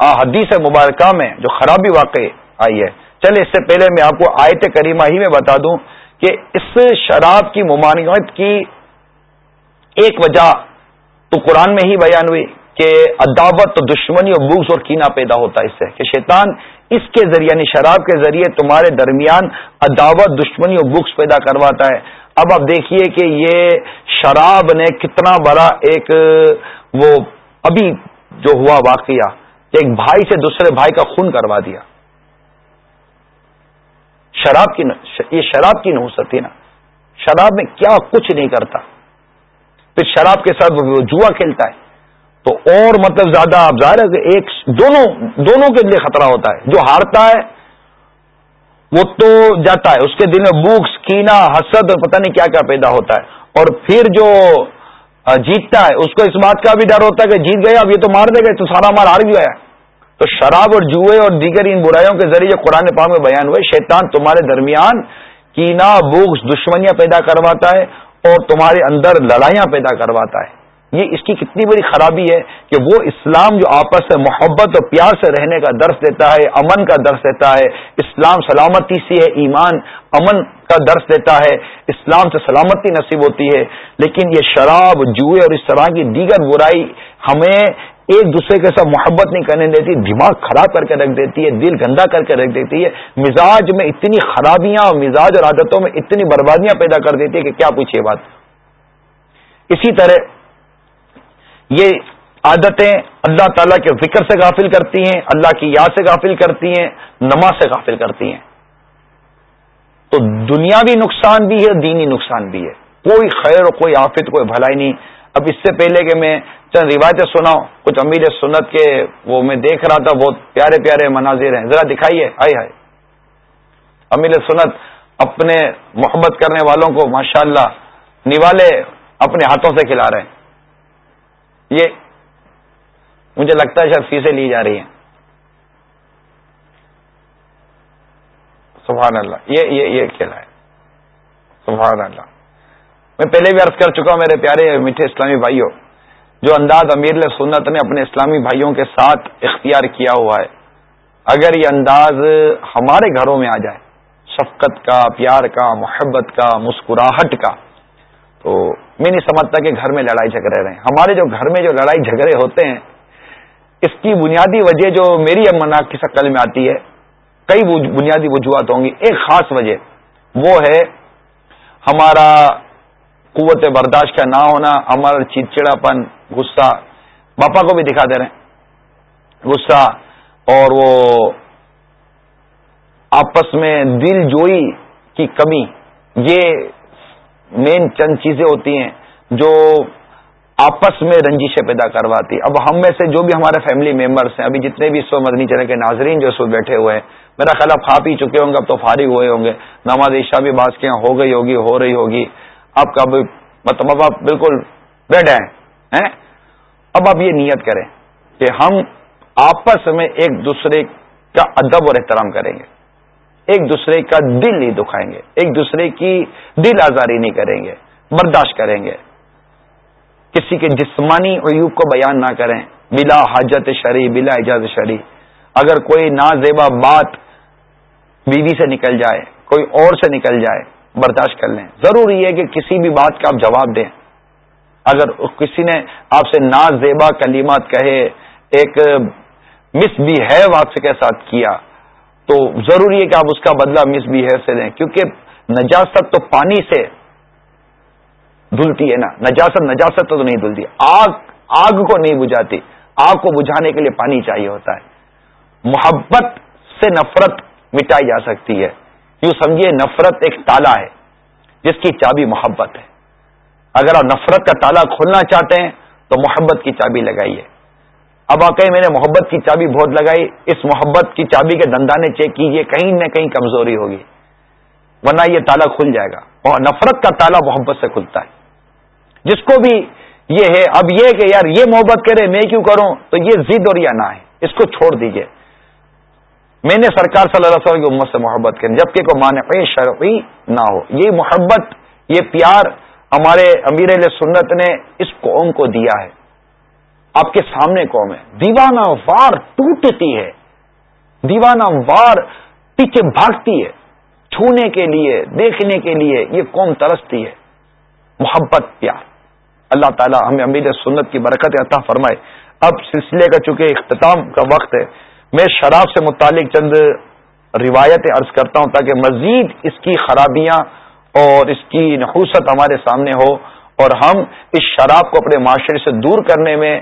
حدیث مبارکہ میں جو خرابی واقع آئی ہے چلے اس سے پہلے میں آپ کو آیت کریمہ ہی میں بتا دوں کہ اس شراب کی ممانعت کی ایک وجہ تو قرآن میں ہی بیان ہوئی کہ عداوت، دشمنی اور بوکس اور کینا پیدا ہوتا ہے اس سے کہ شیطان اس کے ذریعے یعنی شراب کے ذریعے تمہارے درمیان عداوت، دشمنی اور بکس پیدا کرواتا ہے۔ اب آپ دیکھیے کہ یہ شراب نے کتنا بڑا ایک، وہ ابھی جو ہوا واقعہ، ایک بھائی سے دوسرے بھائی کا خون کروا دیا۔ شراب کی یہ شراب کی نحوست تھی نا۔ شراب میں کیا کچھ نہیں کرتا۔ پھر شراب کے ساتھ وہ جوا کھیلتا ہے۔ تو اور مطلب زیادہ آپ ظاہر ہے کہ ایک دونوں دونوں کے لیے خطرہ ہوتا ہے۔ جو ہارتا ہے، وہ تو جاتا ہے۔ اس کے دل میں بوکس کینا حسد اور پتہ نہیں کیا کیا پیدا ہوتا ہے۔ اور پھر جو جیتتا ہے، اس کو اس بات کا بھی ڈر ہوتا ہے کہ جیت گیا، اب یہ تو مار دے گا تو سارا مار ہار گیا۔ ہے تو شراب اور جوئے اور دیگر ان برائیوں کے ذریعے قرآن پاک میں بیان ہوئے، شیطان تمہارے درمیان کینا بوکس دشمنیاں پیدا کرواتا ہے اور تمہارے اندر لڑائیاں پیدا کرواتا ہے۔ یہ اس کی کتنی بڑی خرابی ہے کہ وہ اسلام جو آپس سے محبت اور پیار سے رہنے کا درس دیتا ہے، امن کا درس دیتا ہے۔ اسلام سلامتی سے ہے، ایمان، امن کا درس دیتا ہے۔ اسلام سے سلامتی نصیب ہوتی ہے۔ لیکن یہ شراب، جوئے اور اس طرح کی دیگر برائی ہمیں ایک دوسرے کے ساتھ محبت نہیں کرنے دیتی، دماغ خراب کر کے رکھ دیتی ہے، دل گندا کر کے رکھ دیتی ہے، مزاج میں اتنی خرابیاں اور مزاج اور عادتوں میں اتنی بربادیاں پیدا کر دیتی ہے کہ کیا پوچھیے بات۔ اسی طرح یہ عادتیں اللہ تعالیٰ کے فکر سے غافل کرتی ہیں، اللہ کی یاد سے غافل کرتی ہیں، نماز سے غافل کرتی ہیں۔ تو دنیاوی نقصان بھی ہے، دینی نقصان بھی ہے۔ کوئی خیر کوئی آفت، کوئی بھلائی نہیں۔ اب اس سے پہلے کہ میں چند روایتیں سناؤ کچھ امیر سنت کے وہ میں دیکھ رہا تھا، بہت پیارے پیارے مناظر ہیں۔ ذرا دکھائیے۔ آئے ہائے۔ امیر سنت اپنے محبت کرنے والوں کو ماشاء اللہ نوالے اپنے ہاتھوں سے کھلا رہے ہیں۔ یہ مجھے لگتا ہے شاید فیسیں لی جا رہی ہیں۔ سبحان اللہ۔ یہ یہ یہ کھیلا ہے۔ سبحان اللہ۔ میں پہلے بھی عرض کر چکا ہوں، میرے پیارے میٹھے اسلامی بھائیوں، جو انداز امیر سنت نے اپنے اسلامی بھائیوں کے ساتھ اختیار کیا ہوا ہے، اگر یہ انداز ہمارے گھروں میں آ جائے، شفقت کا، پیار کا، محبت کا، مسکراہٹ کا، تو میں نہیں سمجھتا کہ گھر میں لڑائی جھگڑے رہے ہمارے جو گھر میں جو لڑائی جھگڑے ہوتے ہیں، اس کی بنیادی وجہ جو میری امنا کی شکل میں آتی ہے، کئی بنیادی وجوہات ہوں گی۔ ایک خاص وجہ وہ ہے، ہمارا قوت برداشت کا نہ ہونا ہمارا چڑچڑا پن غصہ۔ باپا کو بھی دکھا دے رہے ہیں۔ غصہ اور وہ آپس میں دل جوئی کی کمی۔ یہ مین چند چیزیں ہوتی ہیں جو آپس میں رنجشیں پیدا کرواتی۔ اب ہم میں سے جو بھی ہمارے فیملی ممبرس ہیں، ابھی جتنے بھی اس وقت مدنی چلے کے ناظرین جو اس وقت بیٹھے ہوئے ہیں، میرا خیال آپ کھا پی چکے ہوں گے، اب تو فارغ ہوئے ہوں گے۔ نماز عشاء بھی باز کے ہو گئی ہوگی، ہو رہی ہوگی۔ آپ کا مطلب آپ بالکل بیٹھے ہیں؟ اب آپ یہ نیت کریں کہ ہم آپس میں ایک دوسرے کا ادب اور احترام کریں گے۔ ایک دوسرے کا دل نہیں دکھائیں گے، ایک دوسرے کی دل آزاری نہیں کریں گے، برداشت کریں گے۔ کسی کے جسمانی عیوب کو بیان نہ کریں، بلا حاجت شری بلا اجازت شری اگر کوئی نازیبا بات بیوی سے نکل جائے، کوئی اور سے نکل جائے برداشت کر لیں۔ ضروری ہے کہ کسی بھی بات کا آپ جواب دیں۔ اگر کسی نے آپ سے نا زیبا کلیمات کہے، ایک مس بی ہے کے ساتھ کیا، تو ضروری ہے کہ آپ اس کا بدلہ مس بی ہے سے لیں۔ کیونکہ نجاست تو پانی سے دھلتی ہے نا۔ نجاست نجاست تو نہیں دھلتی۔ آگ آگ کو نہیں بجھاتی۔ آگ کو بجھانے کے لیے پانی چاہیے ہوتا ہے۔ محبت سے نفرت مٹائی جا سکتی ہے۔ یوں سمجھیے نفرت ایک تالا ہے، جس کی چابی محبت ہے۔ اگر آپ نفرت کا تالا کھولنا چاہتے ہیں، تو محبت کی چابی لگائیے۔ اب واقعی میں نے محبت کی چابی بہت لگائی، اس محبت کی چابی کے دندانے چیک کیجیے کہیں نہ کہیں کمزوری ہوگی۔ ورنہ یہ تالا کھل جائے گا۔ اور نفرت کا تالا محبت سے کھلتا ہے۔ جس کو بھی یہ ہے، اب یہ کہ یار یہ محبت کرے، میں کیوں کروں؟ تو یہ ضد اور یا نہ ہے۔ اس کو چھوڑ دیجیے میں نے سرکار صلی اللہ علیہ وسلم کی امت سے محبت کرنی جبکہ کوئی مانع شرعی نہ ہو۔ یہ محبت، یہ پیار ہمارے امیر علیہ سنت نے اس قوم کو دیا ہے۔ آپ کے سامنے قوم ہے۔ دیوانہ وار ٹوٹتی ہے۔ دیوانہ وار پیچھے بھاگتی ہے۔ چھونے کے لیے، دیکھنے کے لیے یہ قوم ترستی ہے۔ محبت، پیار۔ اللہ تعالیٰ ہمیں امیر سنت کی برکت عطا فرمائے۔ اب سلسلے کا چونکہ اختتام کا وقت ہے میں شراب سے متعلق چند روایتیں عرض کرتا ہوں تاکہ مزید اس کی خرابیاں اور اس کی نحوست ہمارے سامنے ہو اور ہم اس شراب کو اپنے معاشرے سے دور کرنے میں،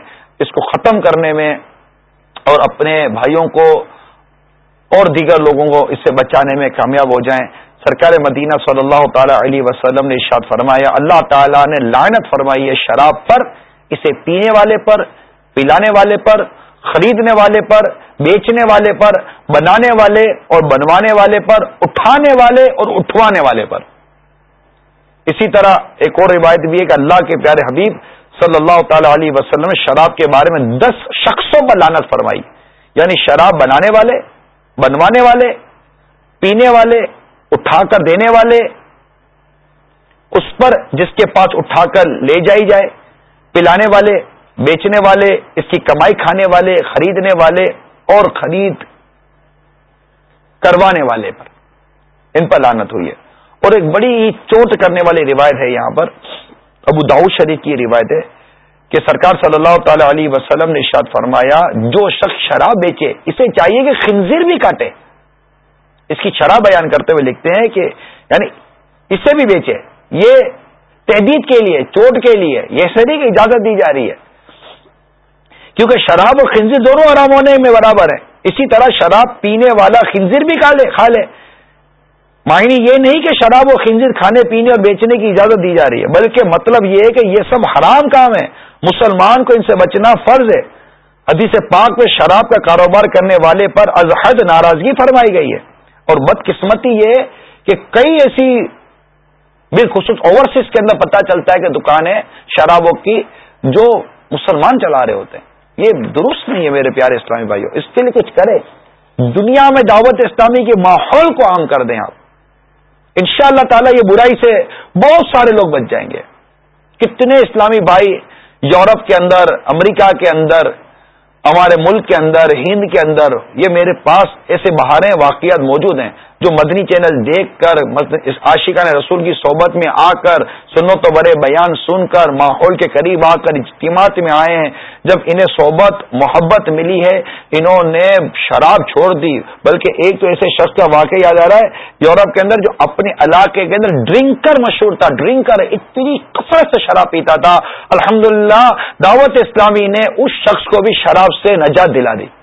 اس کو ختم کرنے میں اور اپنے بھائیوں کو اور دیگر لوگوں کو اس سے بچانے میں کامیاب ہو جائیں۔ سرکار مدینہ صلی اللہ تعالی علیہ وسلم نے ارشاد فرمایا، اللہ تعالیٰ نے لائنت فرمائی ہے شراب پر، اسے پینے والے پر، پلانے والے پر خریدنے والے پر، بیچنے والے پر، بنانے والے اور بنوانے والے پر، اٹھانے والے اور اٹھوانے والے پر۔ اسی طرح ایک اور روایت بھی ہے کہ اللہ کے پیارے حبیب صلی اللہ تعالی علیہ وسلم نے شراب کے بارے میں دس شخصوں پر لانت فرمائی۔ یعنی شراب بنانے والے، بنوانے والے، پینے والے، اٹھا کر دینے والے، اس پر جس کے پاس اٹھا کر لے جائی جائے، پلانے والے بیچنے والے، اس کی کمائی کھانے والے، خریدنے والے اور خرید کروانے والے پر۔ ان پر لانت ہوئی ہے۔ اور ایک بڑی چوٹ کرنے والی روایت ہے یہاں پر۔ ابو داؤ شریف کی روایت ہے کہ سرکار صلی اللہ تعالی علیہ وسلم نے ارشاد فرمایا، جو شخص شراب بیچے، اسے چاہیے کہ خنزیر بھی کاٹے۔ اس کی شراب بیان کرتے ہوئے لکھتے ہیں کہ یعنی اسے بھی بیچے۔ یہ تحدید کے لیے، چوٹ کے لیے، یہ سری کی اجازت دی جا رہی ہے۔ کیونکہ شراب اور خنزیر دونوں آرام ہونے میں برابر ہے اسی طرح شراب پینے والا خنزیر بھی کھا لے کھا لے۔ معنی یہ نہیں کہ شراب و خنزیر کھانے، پینے اور بیچنے کی اجازت دی جا رہی ہے، بلکہ مطلب یہ ہے کہ یہ سب حرام کام ہے مسلمان کو ان سے بچنا فرض ہے۔ حدیث پاک میں شراب کا کاروبار کرنے والے پر ازحد ناراضگی فرمائی گئی ہے۔ اور بدقسمتی یہ کہ کئی ایسی بالخصوص اوورسیز کے اندر پتہ چلتا ہے کہ دکانیں شرابوں کی جو مسلمان چلا رہے ہوتے ہیں۔ یہ درست نہیں ہے میرے پیارے اسلامی بھائیوں اس کے لیے کچھ کرے دنیا میں دعوت اسلامی کے ماحول کو عام کر دیں آپ۔ ان شاء اللہ تعالی یہ برائی سے بہت سارے لوگ بچ جائیں گے۔ کتنے اسلامی بھائی یورپ کے اندر، امریکہ کے اندر، ہمارے ملک کے اندر، ہند کے اندر، یہ میرے پاس ایسے بہاریں واقعات موجود ہیں۔ جو مدنی چینل دیکھ کر اس عاشقہ نے رسول کی صحبت میں آ کر سنو تو بڑے بیان سن کر ماحول کے قریب آ کر اجتماعات میں آئے ہیں، جب انہیں صحبت، محبت ملی ہے، انہوں نے شراب چھوڑ دی۔ بلکہ ایک تو ایسے شخص کا واقعہ یاد آ رہا ہے، یورپ کے اندر جو اپنے علاقے کے اندر ڈرنکر مشہور تھا۔ ڈرنکر اتنی کثرت سے شراب پیتا تھا۔ الحمدللہ، دعوت اسلامی نے اس شخص کو بھی شراب سے نجات دلا دی۔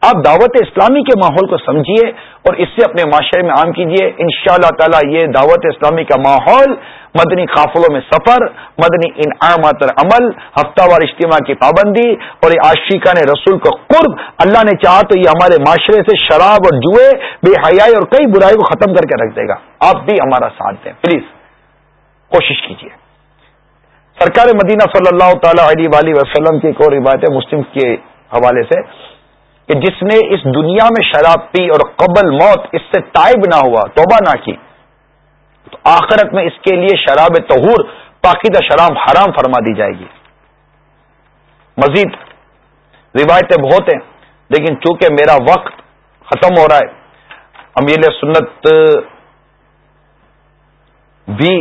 آپ دعوت اسلامی کے ماحول کو سمجھیے اور اس سے اپنے معاشرے میں عام کیجیے۔ ان شاء اللہ تعالی یہ دعوت اسلامی کا ماحول، مدنی قافلوں میں سفر، مدنی انعامات عمل، ہفتہ وار اجتماع کی پابندی اور یہ عاشقہ نے رسول کا قرب۔ اللہ نے چاہا تو یہ ہمارے معاشرے سے شراب اور جوئے، بے حیائی اور کئی برائی کو ختم کر کے رکھ دے گا۔ آپ بھی ہمارا ساتھ دیں۔ پلیز کوشش کیجیے۔ سرکار مدینہ صلی اللہ تعالی علیہ وسلم کی ایک اور روایت ہے، مسلم کے حوالے سے۔ کہ جس نے اس دنیا میں شراب پی اور قبل موت اس سے تائب نہ ہوا، توبہ نہ کی، تو آخرت میں اس کے لیے شراب تہور پاکیدہ شراب حرام فرما دی جائے گی۔ مزید روایتیں بہت ہیں، لیکن چونکہ میرا وقت ختم ہو رہا ہے، امیر سنت بھی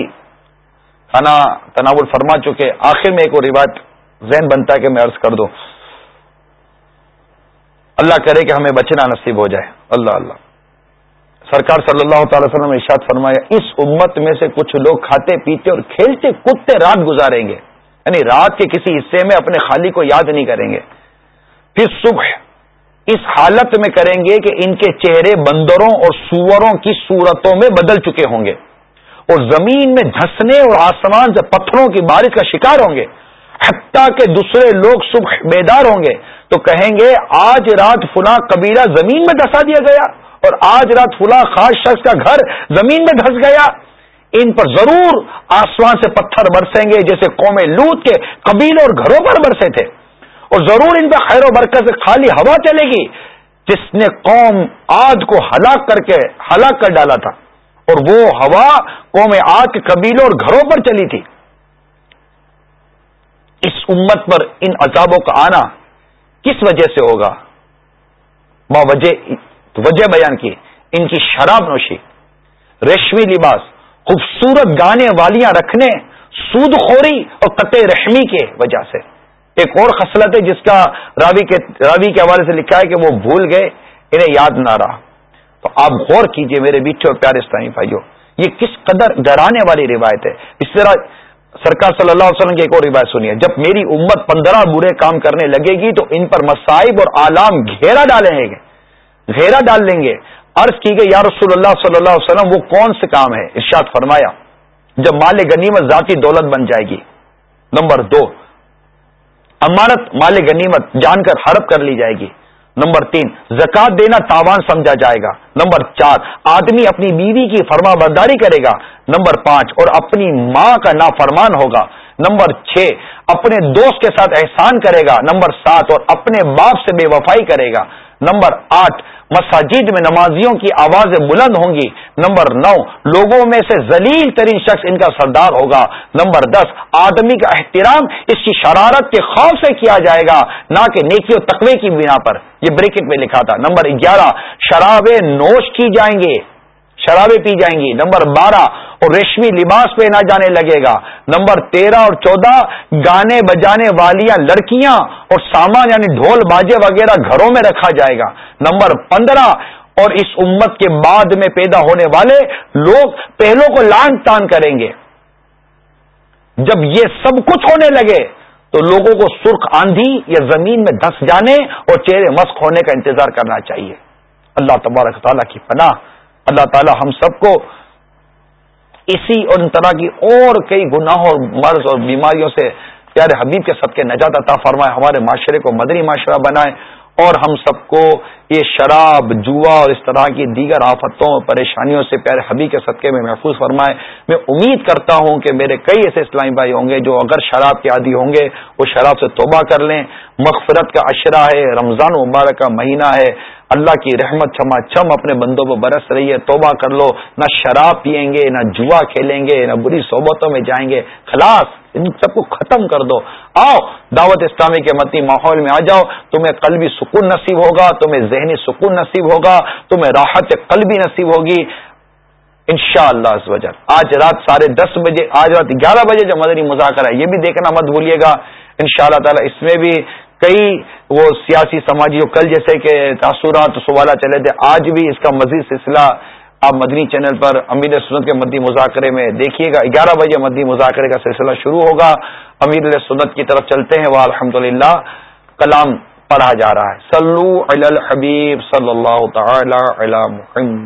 تناول فرما چکے، آخر میں ایک اور روایت ذہن بنتا ہے کہ میں عرض کر دوں۔ اللہ کرے کہ ہمیں بچنا نصیب ہو جائے۔ اللہ اللہ۔ سرکار صلی اللہ تعالی وسلم ارشاد فرمایا، اس امت میں سے کچھ لوگ کھاتے پیتے اور کھیلتے کودتے رات گزاریں گے۔ یعنی رات کے کسی حصے میں اپنے خالی کو یاد نہیں کریں گے۔ پھر صبح اس حالت میں کریں گے کہ ان کے چہرے بندروں اور سوروں کی صورتوں میں بدل چکے ہوں گے۔ اور زمین میں دھسنے اور آسمان سے پتھروں کی بارش کا شکار ہوں گے۔ حتیٰ کہ دوسرے لوگ صبح بیدار ہوں گے تو کہیں گے، آج رات فلاں قبیلہ زمین میں دھسا دیا گیا اور آج رات فلاں خاص شخص کا گھر زمین میں دھس گیا۔ ان پر ضرور آسمان سے پتھر برسیں گے جیسے قوم لوت کے قبیلوں اور گھروں پر برسے تھے۔ اور ضرور ان پہ خیر و برکت سے خالی ہوا چلے گی جس نے قوم آج کو ہلاک کر کے ہلاک کر ڈالا تھا۔ اور وہ ہوا قوم آج کے قبیلوں اور گھروں پر چلی تھی۔ امت پر ان عذابوں کا آنا کس وجہ سے ہوگا؟ وجہ وجہ بیان کی۔ ان کی شراب نوشی، ریشمی لباس، خوبصورت گانے والیاں رکھنے، سود خوری اور قطع رحمی کے وجہ سے۔ ایک اور خصلت ہے جس کا راوی کے راوی کے حوالے سے لکھا ہے کہ وہ بھول گئے، انہیں یاد نہ رہا۔ تو آپ غور کیجیے میرے بیچے اور پیارے اسلامی بھائیوں، یہ کس قدر ڈرانے والی روایت ہے۔ اس طرح سرکار صلی اللہ علیہ وسلم کی ایک اور روایت سنیے۔ جب میری امت پندرہ برے کام کرنے لگے گی تو ان پر مصائب اور عالم گھیرا ڈالیں گے۔ گھیرا ڈال لیں گے۔ عرض کی گئی یا رسول اللہ صلی اللہ علیہ وسلم، وہ کون سے کام ہے ارشاد فرمایا، جب مال غنیمت ذاتی دولت بن جائے گی۔ نمبر دو، امانت مال غنیمت جان کر ہڑپ کر لی جائے گی۔ نمبر تین، زکات دینا تاوان سمجھا جائے گا۔ نمبر چار، آدمی اپنی بیوی کی فرما برداری کرے گا۔ نمبر پانچ، اور اپنی ماں کا نافرمان ہوگا۔ نمبر چھ، اپنے دوست کے ساتھ احسان کرے گا۔ نمبر سات، اور اپنے باپ سے بے وفائی کرے گا۔ نمبر آٹھ، مساجد میں نمازیوں کی آوازیں بلند ہوں گی۔ نمبر نو، لوگوں میں سے ذلیل ترین شخص ان کا سردار ہوگا۔ نمبر دس، آدمی کا احترام اس کی شرارت کے خوف سے کیا جائے گا، نہ کہ نیکی و تقوی کی بنا پر۔ یہ بریکٹ میں لکھا تھا۔ نمبر گیارہ، شرابیں نوش کی جائیں گے۔ شرابیں پی جائیں گی۔ نمبر بارہ، اور ریشمی لباس پہنا جانے لگے گا۔ نمبر تیرہ اور چودہ، گانے بجانے والیاں لڑکیاں اور سامان یعنی ڈھول باجے وغیرہ گھروں میں رکھا جائے گا۔ نمبر پندرہ، اور اس امت کے بعد میں پیدا ہونے والے لوگ پہلوں کو لان تان کریں گے۔ جب یہ سب کچھ ہونے لگے تو لوگوں کو سرخ آندھی یا زمین میں دھس جانے اور چہرے مسق ہونے کا انتظار کرنا چاہیے۔ اللہ تبارک تعالیٰ کی پناہ۔ اللہ تعالیٰ ہم سب کو اسی اور ان طرح کی اور کئی گناہوں اور مرض اور بیماریوں سے پیارے حبیب کے سب کے نجات عطا فرمائے، ہمارے معاشرے کو مدنی معاشرہ بنائے اور ہم سب کو یہ شراب، جوا اور اس طرح کی دیگر آفتوں، پریشانیوں سے پیارے حبی کے صدقے میں محفوظ فرمائے۔ میں امید کرتا ہوں کہ میرے کئی ایسے اسلامی بھائی ہوں گے جو اگر شراب کے عادی ہوں گے، وہ شراب سے توبہ کر لیں۔ مغفرت کا اشرا ہے، رمضان مبارک کا مہینہ ہے۔ اللہ کی رحمت چھما چھم اپنے بندوں پر برس رہی ہے۔ توبہ کر لو۔ نہ شراب پیئیں گے، نہ جوا کھیلیں گے، نہ بری صحبتوں میں جائیں گے۔ خلاص، ان سب کو ختم کر دو۔ آؤ، دعوت اسلامی کے متی ماحول میں آ جاؤ۔ تمہیں قلبی سکون نصیب ہوگا، تمہیں ذہنی سکون نصیب ہوگا، تمہیں راحت قلبی نصیب ہوگی۔ ان شاء اللہ آج رات ساڑھے دس بجے، آج رات گیارہ بجے جو مدنی مذاکرہ ہے، یہ بھی دیکھنا مت بھولیے گا۔ ان شاء اللہ تعالی اس میں بھی کئی وہ سیاسی سماجی کل جیسے کہ تاثرات، سوالات چلے تھے، آج بھی اس کا مزید سلسلہ آپ مدنی چینل پر امیر سنت کے مدنی مذاکرے میں دیکھیے گا۔ گیارہ بجے مدنی مذاکرے کا سلسلہ شروع ہوگا۔ امیر سنت کی طرف چلتے ہیں۔ وہ الحمد کلام پڑھا جا رہا ہے۔ سلو الحبیب صلی اللہ تعالی علی محمد۔